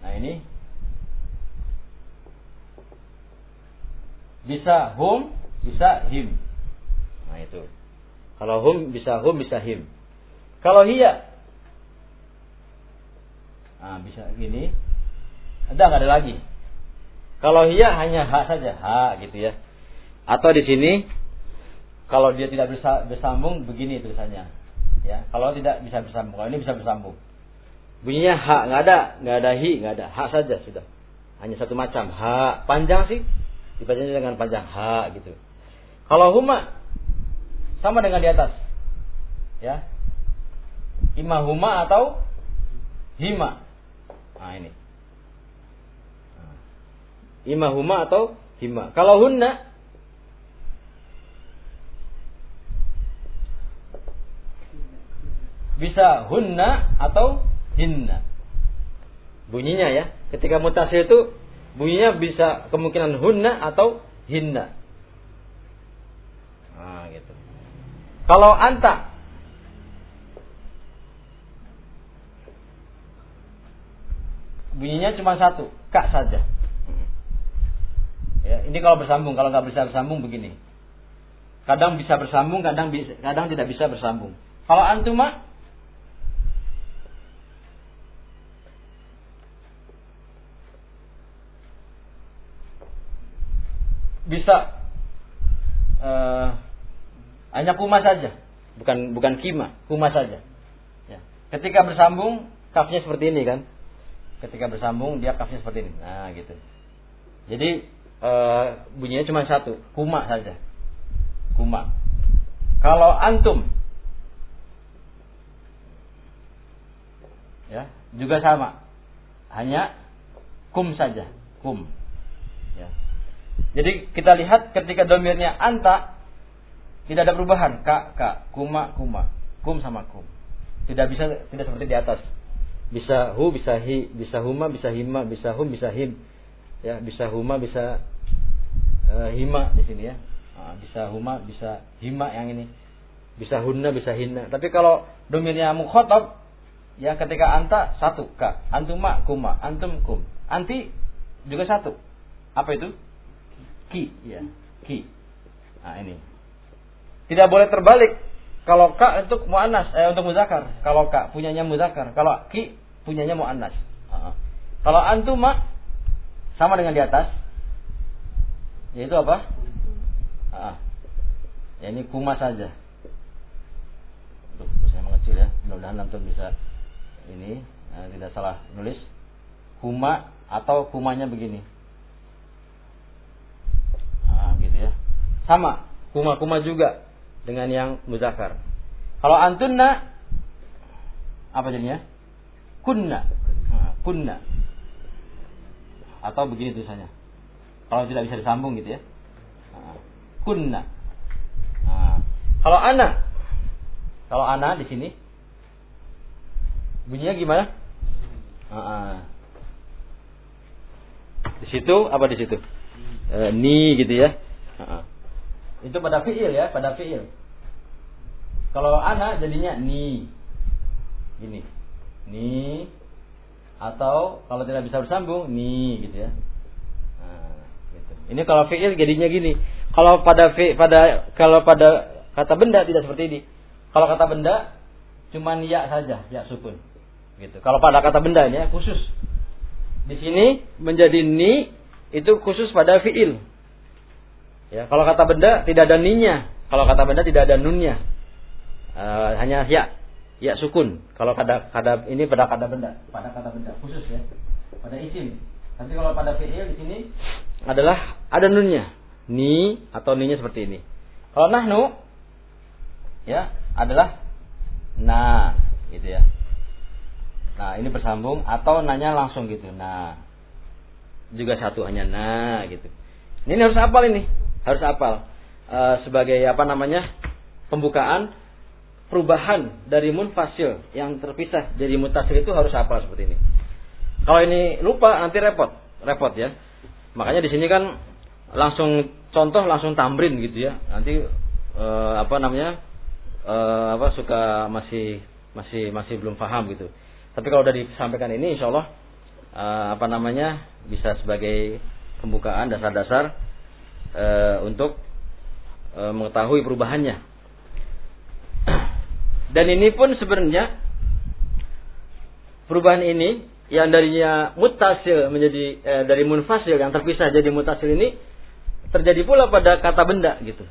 Nah ini bisa hum, bisa him. Nah itu. Kalau hum bisa hum, bisa him. Kalau hiya, nah bisa gini. Ada nggak ada lagi. Kalau hiya hanya ha saja, ha gitu ya. Atau di sini kalau dia tidak bisa bersambung begini tulisannya. Ya, kalau tidak bisa bersambung, kalau ini bisa bersambung. Bunyinya ha, nggak ada, nggak ada hi, nggak ada, ha saja sudah. Hanya satu macam, ha. Panjang sih, dibacanya dengan panjang ha gitu. Kalau huma sama dengan di atas. Ya. Ima huma atau hima. Nah ini. Nah. Ima huma atau hima. Kalau hunna bisa hunna atau hinna. Bunyinya ya, ketika mutasi itu bunyinya bisa kemungkinan hunna atau hinna. Nah, gitu. Kalau anta bunyinya cuma satu, kak saja. Ya, ini kalau bersambung, kalau nggak bisa bersambung begini. Kadang bisa bersambung, kadang bisa, kadang tidak bisa bersambung. Kalau antuma bisa uh, hanya kuma saja, bukan bukan kima, kuma saja. Ya. Ketika bersambung kafnya seperti ini kan. Ketika bersambung dia kafnya seperti ini. Nah, gitu. Jadi uh, bunyinya cuma satu, kuma saja. Kuma. Kalau antum ya, juga sama. Hanya kum saja, kum. Jadi kita lihat ketika domirnya anta tidak ada perubahan. Kak kak kuma kuma. Kum sama kum. Tidak bisa tidak seperti di atas. Bisa hu bisa hi bisa huma bisa hima bisa hum bisa him. Ya bisa huma bisa uh, hima di sini ya. Nah, bisa huma bisa hima yang ini. Bisa hunna bisa hinna. Tapi kalau domirnya mukhotob ya ketika anta satu. Kak antuma kuma. Antum kum. Anti juga satu. Apa itu ki ya. Ki. Nah ini. Tidak boleh terbalik. Kalau ka untuk muannas eh untuk muzakar kalau ka punyanya muzakar kalau ki punyanya muannas. Uh kalau antuma sama dengan di atas. Yaitu apa? Uh ya ini kuma saja. Tuh, saya mengecil ya. Mudah-mudahan antum bisa ini uh, tidak salah nulis. Kuma atau kumanya begini. Nah, gitu Sama, kuma-kuma juga dengan yang muzakkar. Kalau antunna apa jadinya? Kunna. Nah, kunna. Atau begini tulisannya. Kalau tidak bisa disambung gitu ya. Nah, kunna. Nah, kalau ana kalau ana di sini bunyinya gimana? Nah, di situ apa di situ? E, ni gitu ya. Itu pada fiil ya, pada fiil. Kalau ana jadinya ni. Gini. Ni atau kalau tidak bisa bersambung ni gitu ya. Nah, gitu. Ini kalau fiil jadinya gini. Kalau pada fi, pada kalau pada kata benda tidak seperti ini. Kalau kata benda cuman ya saja, ya sukun. Gitu. Kalau pada kata benda ya khusus. Di sini menjadi ni itu khusus pada fiil. Ya, kalau kata benda tidak ada ninya. Kalau kata benda tidak ada nunnya. Uh, hanya ya, ya sukun. Kalau pada kata ini pada kata benda, pada kata benda khusus ya. Pada isim. Tapi kalau pada fiil di sini adalah ada nunnya. Ni atau ninya seperti ini. Kalau nahnu ya adalah nah gitu ya. Nah, ini bersambung atau nanya langsung gitu. Nah, juga satu hanya nah gitu. Ini harus apal ini, harus apal e, sebagai apa namanya pembukaan perubahan dari munfasil yang terpisah jadi mutasil itu harus apal seperti ini. Kalau ini lupa nanti repot, repot ya. Makanya di sini kan langsung contoh langsung tamrin gitu ya. Nanti e, apa namanya e, apa suka masih masih masih belum paham gitu. Tapi kalau sudah disampaikan ini, insya Allah apa namanya bisa sebagai pembukaan dasar-dasar uh, untuk uh, mengetahui perubahannya. Dan ini pun sebenarnya perubahan ini yang darinya mutasil menjadi eh, dari munfasil yang terpisah jadi mutasil ini terjadi pula pada kata benda gitu.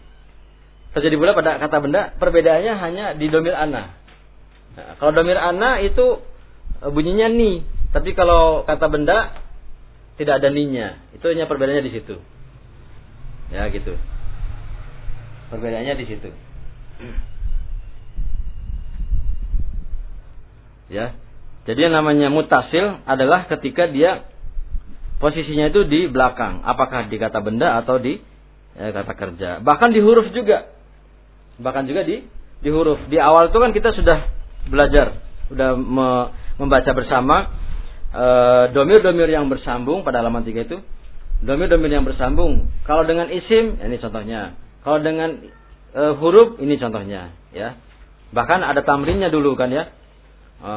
Terjadi pula pada kata benda, perbedaannya hanya di domir ana. Nah, kalau domir ana itu bunyinya ni. Tapi kalau kata benda tidak ada ninya. Itu hanya perbedaannya di situ. Ya gitu. Perbedaannya di situ. Ya. Jadi yang namanya mutasil adalah ketika dia posisinya itu di belakang, apakah di kata benda atau di ya, kata kerja. Bahkan di huruf juga. Bahkan juga di di huruf. Di awal itu kan kita sudah belajar, sudah me, membaca bersama eh, domir-domir yang bersambung pada halaman tiga itu. Domir-domir yang bersambung. Kalau dengan isim, ini contohnya. Kalau dengan e, huruf, ini contohnya. Ya. Bahkan ada tamrinnya dulu kan ya. E,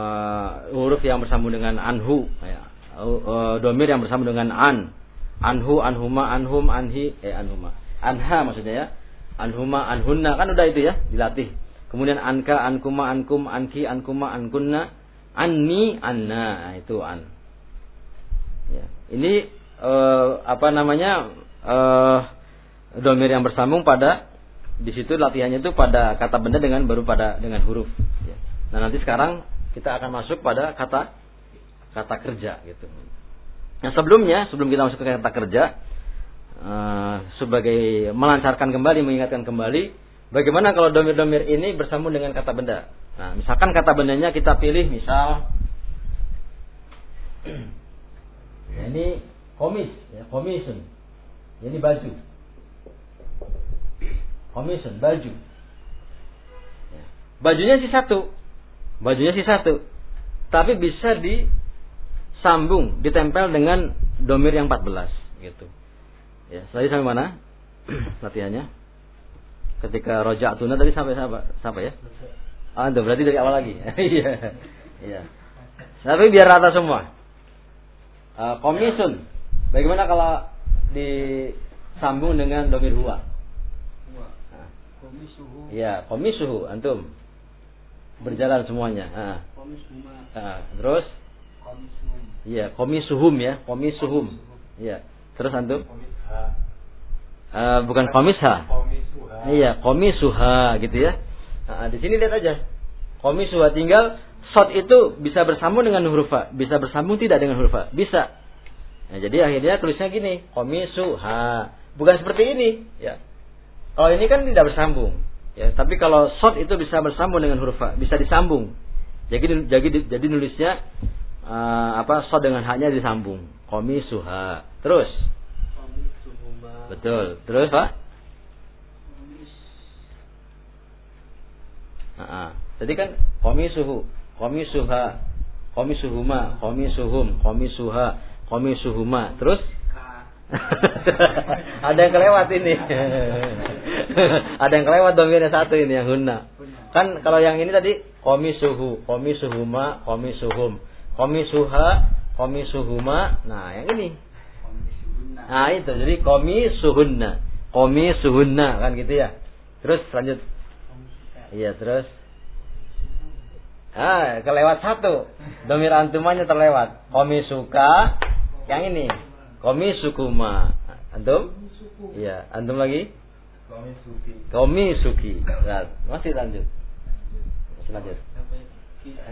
huruf yang bersambung dengan anhu. Ya. E, domir yang bersambung dengan an. Anhu, anhuma, anhum, anhi, eh anhuma. Anha maksudnya ya. Anhuma, anhunna. Kan udah itu ya, dilatih. Kemudian anka, ankuma, ankum, anki, ankuma, ankunna Anni anna nah, itu an. Ya. Ini uh, apa namanya uh, domir yang bersambung pada di situ latihannya itu pada kata benda dengan baru pada dengan huruf. Ya. Nah nanti sekarang kita akan masuk pada kata kata kerja gitu. Nah sebelumnya sebelum kita masuk ke kata kerja uh, sebagai melancarkan kembali mengingatkan kembali bagaimana kalau domir-domir ini bersambung dengan kata benda. Nah, misalkan kata bendanya kita pilih misal ya, ini komis, ya, commission. Ini baju. Commission, baju. Ya. Bajunya sih satu. Bajunya sih satu. Tapi bisa disambung, ditempel dengan domir yang 14 gitu. Ya, saya sampai mana? Latihannya. Ketika rojak tuna tadi sampai siapa? Siapa ya? Ah, berarti dari awal lagi. Iya. Iya. Tapi biar rata semua. Uh, komisun. Bagaimana kalau disambung dengan domir huwa? Nah. Iya, komisuhu antum. Berjalan semuanya. Nah. Nah, terus Iya, komisuhum ya, komisuhum. Iya. Terus antum? Uh, bukan komisha. Iya, komisuha gitu ya. Nah, di sini lihat aja. Komisuha tinggal sod itu bisa bersambung dengan huruf fa, bisa bersambung tidak dengan huruf fa, bisa. Nah, jadi akhirnya tulisnya gini, komisuha. Bukan seperti ini, ya. Kalau ini kan tidak bersambung, ya. Tapi kalau sod itu bisa bersambung dengan huruf fa, bisa disambung. Jadi jadi jadi nulisnya uh, apa sod dengan haknya disambung. Komisuha. Terus. Betul. Terus pak? Jadi kan komisuhu, komisuha, komisuhuma, komisuhum, komisuha, komisuhuma. Terus ada yang kelewat ini. ada yang kelewat domirnya satu ini yang hunna. Kan kalau yang ini tadi komisuhu, komisuhuma, komisuhum, komisuha, komisuhuma. Nah, yang ini. Nah, itu jadi komisuhunna, komisuhunna kan gitu ya. Terus lanjut. Iya, terus Ah, kelewat satu. Domir antumanya terlewat. Komisuka yang ini. Komisukuma. Antum? Iya, antum lagi? Komisuki. Nah, masih lanjut. Masih lanjut.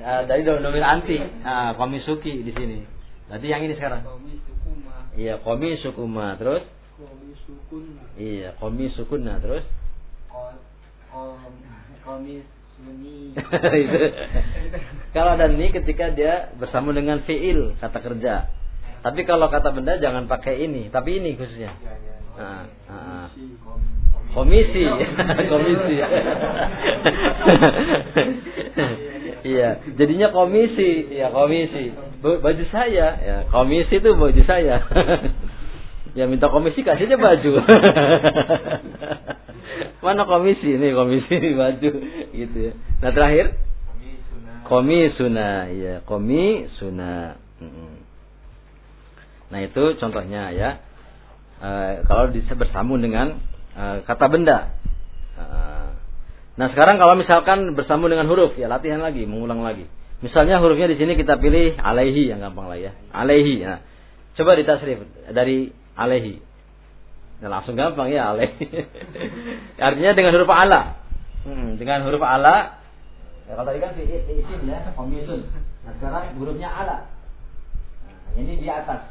Ah, dari domir anti. Ah, komisuki di sini. Berarti yang ini sekarang. Iya, komisukuma. Terus? Iya, komisukunna. Terus? Komis kalau ada ni ketika dia bersama dengan fiil kata kerja. Tapi kalau kata benda jangan pakai ini, tapi ini khususnya. Nah, nah. Komisi, komisi. Iya, jadinya komisi, ya komisi. Baju saya, ya komisi itu baju saya. ya minta komisi kasih aja baju. Mana komisi ini komisi baju gitu ya. Nah terakhir komisuna ya komisuna. Nah itu contohnya ya. E, kalau bisa bersambung dengan e, kata benda. E, nah sekarang kalau misalkan bersambung dengan huruf ya latihan lagi, mengulang lagi. Misalnya hurufnya di sini kita pilih alaihi yang gampang lah ya. Alaihi. Nah, coba ditasrif dari alaihi. Nah, langsung gampang ya alai. Artinya dengan huruf ala. Hmm, dengan huruf ala. Ya, kalau tadi kan isim ya, komisun. Nah, sekarang hurufnya ala. Nah, ini di atas.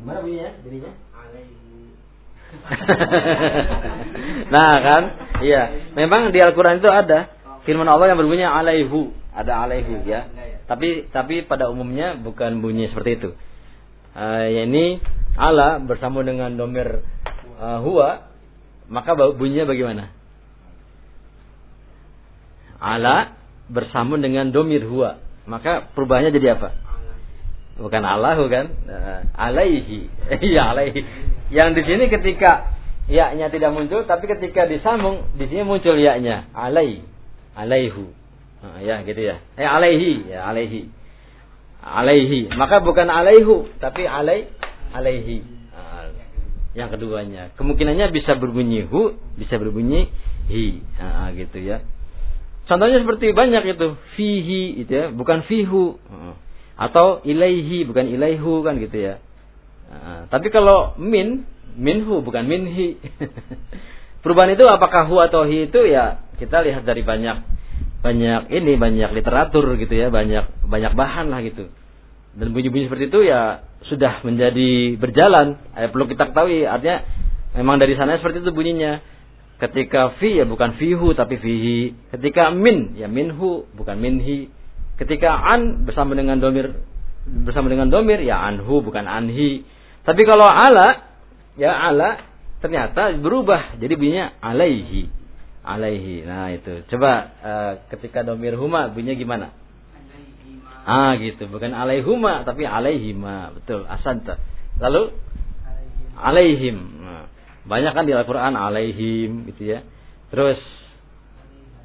Gimana bunyinya? Jadinya? nah kan, iya. Memang di Al-Quran itu ada firman Allah yang berbunyi alaihu, ada alaihu ya. Tapi tapi pada umumnya bukan bunyi seperti itu. Uh, ya ini ala bersama dengan domir uh, huwa, maka bunyinya bagaimana? Ala bersama dengan domir huwa, maka perubahannya jadi apa? Bukan Allahu kan? Uh, alaihi. Iya alaihi. Yang di sini ketika ya-nya tidak muncul, tapi ketika disambung di sini muncul ya-nya. Alai. Alaihu. Uh, ya gitu ya. Eh alaihi, ya alaihi. Alaihi. Maka bukan alaihu, tapi alai alaihi. Nah, yang keduanya, kemungkinannya bisa berbunyi hu, bisa berbunyi hi, nah, gitu ya. Contohnya seperti banyak itu, fihi itu ya, bukan fihu. Atau ilaihi bukan ilaihu kan gitu ya. Nah, tapi kalau min, minhu bukan minhi. Perubahan itu apakah hu atau hi itu ya kita lihat dari banyak banyak ini banyak literatur gitu ya, banyak banyak bahan lah gitu. Dan bunyi-bunyi seperti itu ya sudah menjadi berjalan. Eh, perlu kita ketahui artinya memang dari sana seperti itu bunyinya. Ketika fi ya bukan fihu tapi fihi. Ketika min ya minhu bukan minhi. Ketika an bersama dengan domir bersama dengan domir ya anhu bukan anhi. Tapi kalau ala ya ala ternyata berubah jadi bunyinya alaihi. Alaihi. Nah itu. Coba uh, ketika domir huma bunyinya gimana? Ah gitu, bukan alaihuma tapi alaihima. Betul, asanta. Lalu alaihim. Nah, banyak kan di Al-Qur'an alaihim gitu ya. Terus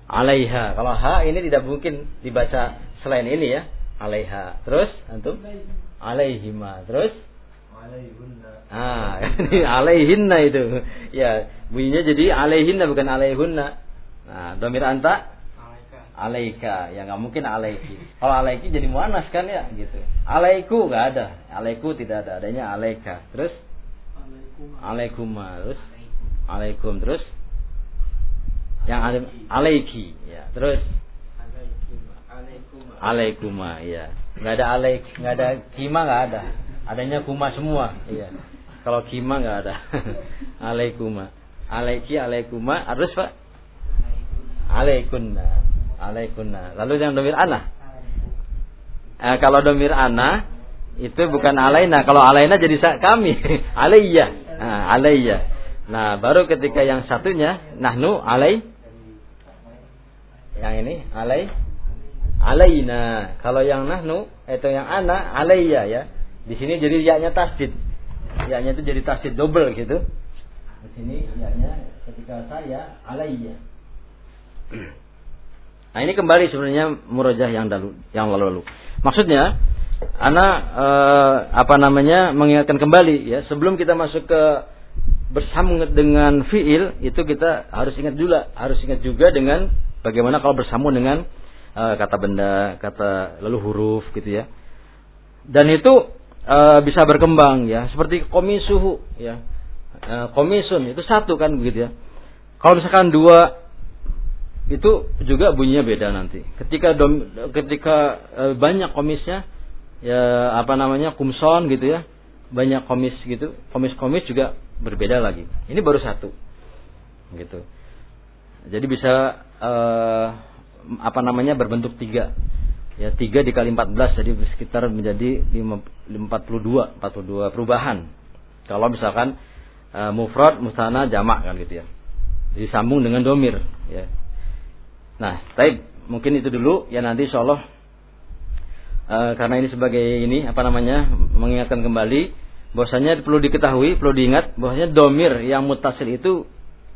alaiha. Kalau ha ini tidak mungkin dibaca selain ini ya. Alaiha. Terus antum? Alaihima. Terus? Ah, ini alaihinna itu. Ya, bunyinya jadi alaihinna bukan alaihunna. Nah, domir anta? Alaika. Ya nggak mungkin alaiki. Kalau alaiki jadi muanas kan ya gitu. Alaiku nggak ada. Alaiku tidak ada. Adanya alaika. Terus? Alaikum terus? Alaikum. Terus? Yang ada alaiki. Ya terus Alaikuma, iya. Nggak ada alaik, nggak ada kima nggak ada. Adanya kuma semua, iya. Kalau kima nggak ada. alaikuma. Alaiki, alaikuma, harus pak. Alaikunna, alaikunna. Lalu yang domir ana. Eh, kalau domir ana itu bukan alaina. Kalau alaina jadi kami. Alayya. Nah, alayya. Nah, baru ketika yang satunya nahnu alai yang ini alai alaina. Kalau yang nahnu itu yang ana alayya ya. Di sini jadi yaknya tasdid. Yaknya itu jadi tasdid double gitu. Di sini yaknya ketika saya alayya. Nah ini kembali sebenarnya murajah yang lalu yang lalu-lalu. Maksudnya ana eh, apa namanya mengingatkan kembali ya sebelum kita masuk ke bersambung dengan fiil itu kita harus ingat juga harus ingat juga dengan bagaimana kalau bersambung dengan uh, kata benda, kata lalu huruf gitu ya. Dan itu uh, bisa berkembang ya, seperti komisuhu ya. Uh, komisun itu satu kan begitu ya. Kalau misalkan dua itu juga bunyinya beda nanti. Ketika dom, ketika uh, banyak komisnya ya apa namanya kumson gitu ya. Banyak komis gitu, komis-komis juga berbeda lagi. Ini baru satu. Gitu. Jadi bisa apa namanya berbentuk tiga. Ya tiga dikali empat belas jadi sekitar menjadi empat puluh dua empat puluh dua perubahan. Kalau misalkan uh, mufrad mustana jamak kan gitu ya. Disambung dengan domir ya. Nah tapi mungkin itu dulu. Ya nanti insyaallah uh, karena ini sebagai ini apa namanya mengingatkan kembali bahwasanya perlu diketahui perlu diingat bahwasanya domir yang mutasil itu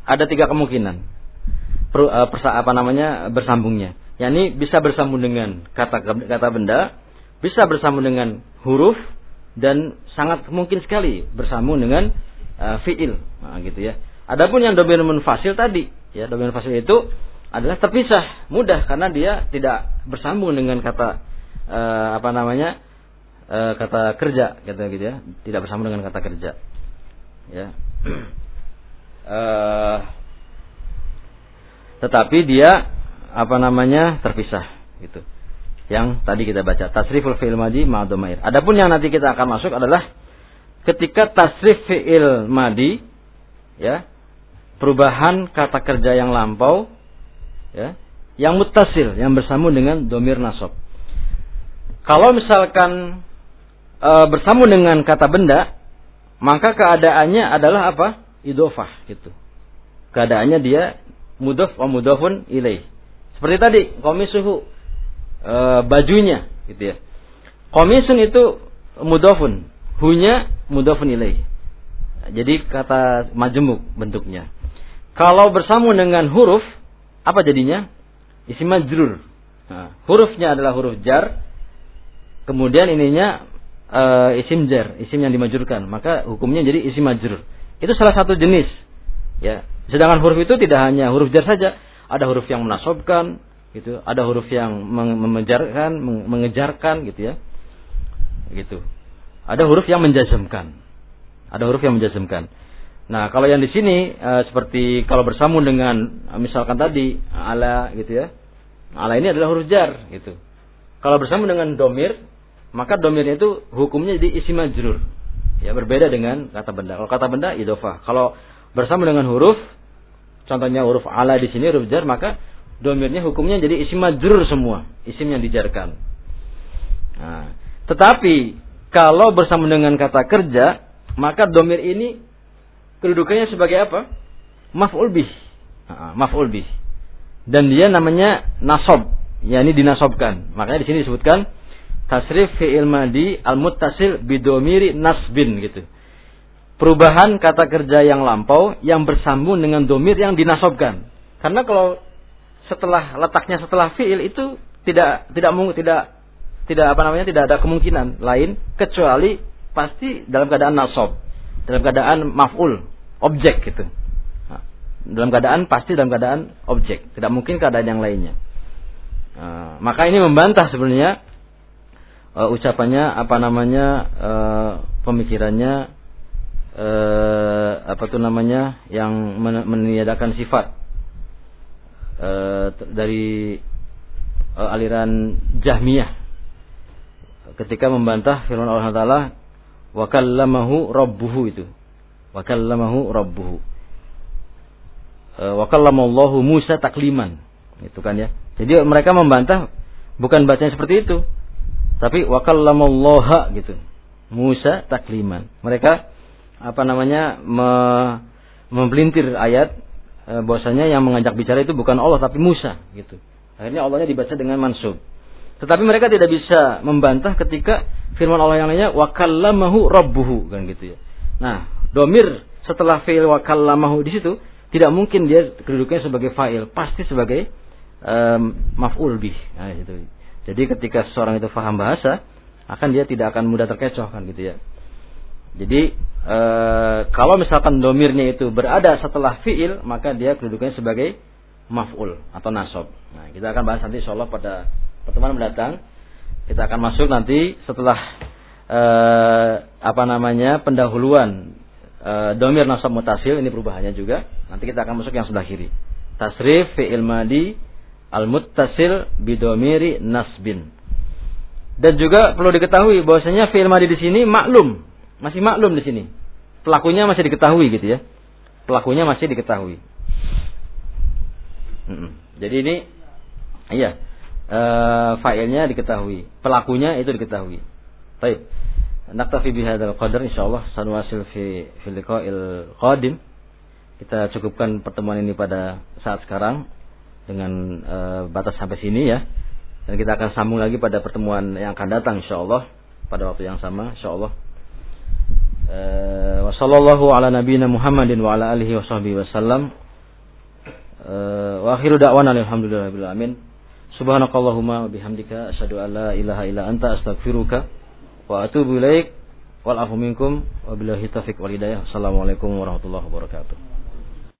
ada tiga kemungkinan per, uh, persa, apa namanya bersambungnya. yakni bisa bersambung dengan kata kata benda, bisa bersambung dengan huruf dan sangat mungkin sekali bersambung dengan uh, fiil. Nah, gitu ya. Adapun yang domir munfasil tadi, ya domir munfasil itu adalah terpisah, mudah karena dia tidak bersambung dengan kata uh, apa namanya? Uh, kata kerja gitu gitu ya, tidak bersambung dengan kata kerja. Ya. uh, tetapi dia apa namanya terpisah gitu. Yang tadi kita baca tasriful fi'il madi ma'dhumair. Adapun yang nanti kita akan masuk adalah ketika tasrif fi'il madi ya perubahan kata kerja yang lampau ya yang mutasil yang bersambung dengan domir nasab. Kalau misalkan e, bersambung dengan kata benda, maka keadaannya adalah apa? Idofah gitu. Keadaannya dia mudaf wa mudafun ilaih. Seperti tadi, komisuhu e, bajunya gitu ya. Komisun itu mudafun, hunya mudafun ilaih. Jadi kata majemuk bentuknya. Kalau bersambung dengan huruf, apa jadinya? Isim majrur. Nah, hurufnya adalah huruf jar. Kemudian ininya e, isim jar, isim yang dimajurkan. Maka hukumnya jadi isim majrur. Itu salah satu jenis. Ya, Sedangkan huruf itu tidak hanya huruf jar saja, ada huruf yang menasobkan, gitu, ada huruf yang mengejarkan, mengejarkan, gitu ya, gitu. Ada huruf yang menjazmkan, ada huruf yang menjazmkan. Nah, kalau yang di sini e, seperti kalau bersambung dengan misalkan tadi ala, gitu ya, ala ini adalah huruf jar, gitu. Kalau bersambung dengan domir, maka domirnya itu hukumnya jadi isi majrur. Ya, berbeda dengan kata benda. Kalau kata benda idofah. Kalau bersama dengan huruf contohnya huruf ala di sini huruf jar maka domirnya hukumnya jadi isim majrur semua isim yang dijarkan. Nah, tetapi kalau bersama dengan kata kerja maka domir ini kedudukannya sebagai apa? Maf'ul bih. Nah, maf'ul bih. Dan dia namanya nasob yakni dinasobkan. Makanya di sini disebutkan tasrif fi'il madi al muttasil bidomiri nasbin gitu perubahan kata kerja yang lampau yang bersambung dengan domir yang dinasobkan. Karena kalau setelah letaknya setelah fiil itu tidak tidak tidak tidak apa namanya tidak ada kemungkinan lain kecuali pasti dalam keadaan nasob, dalam keadaan maf'ul, objek gitu. Nah, dalam keadaan pasti dalam keadaan objek, tidak mungkin keadaan yang lainnya. Nah, maka ini membantah sebenarnya uh, ucapannya apa namanya uh, pemikirannya eh, apa tuh namanya yang meniadakan sifat. Eh, dari uh, aliran Jahmiyah. Ketika membantah firman Allah Taala wa kallamahu rabbuhu itu. Wa kallamahu rabbuhu. Uh, kallamallahu Musa takliman. Itu kan ya. Jadi mereka membantah bukan bacanya seperti itu tapi wa kallamallaha gitu. Musa takliman. Mereka apa namanya me, membelintir ayat e, bahwasanya yang mengajak bicara itu bukan Allah tapi Musa gitu Akhirnya Allahnya dibaca dengan mansub. Tetapi mereka tidak bisa membantah ketika firman Allah yang lainnya wakallamahu rabbuhu kan gitu ya. Nah, domir setelah fi'il wakallamahu di situ tidak mungkin dia kedudukannya sebagai fa'il, pasti sebagai um, maf'ul bih. Nah, gitu. Jadi ketika seorang itu faham bahasa, akan dia tidak akan mudah terkecoh kan gitu ya. Jadi e, kalau misalkan domirnya itu berada setelah fiil, maka dia kedudukannya sebagai maf'ul atau nasab. Nah, kita akan bahas nanti insyaallah pada pertemuan mendatang. Kita akan masuk nanti setelah eh, apa namanya pendahuluan eh, domir nasab mutasil ini perubahannya juga. Nanti kita akan masuk yang sebelah kiri. Tasrif fi'il madi al muttasil bidomiri nasbin. Dan juga perlu diketahui bahwasanya fi'il madi di sini maklum, masih maklum di sini. Pelakunya masih diketahui gitu ya. Pelakunya masih diketahui. Jadi ini iya e, failnya diketahui, pelakunya itu diketahui. Baik. Naktafi bihadzal qadar insyaallah sanwasil fi fi liqa'il qadim. Kita cukupkan pertemuan ini pada saat sekarang dengan e, batas sampai sini ya. Dan kita akan sambung lagi pada pertemuan yang akan datang insyaallah pada waktu yang sama insyaallah. Uh, wa ala Muhammadin wa ala alihi wa. Eh, akhiru da'wana alhamdulillahirabbil alamin. Subhanakallahumma wa bihamdika asyhadu ilaha illa anta astaghfiruka wa atubu ilaik. Wal afu minkum wal hidayah. Assalamualaikum warahmatullahi wabarakatuh.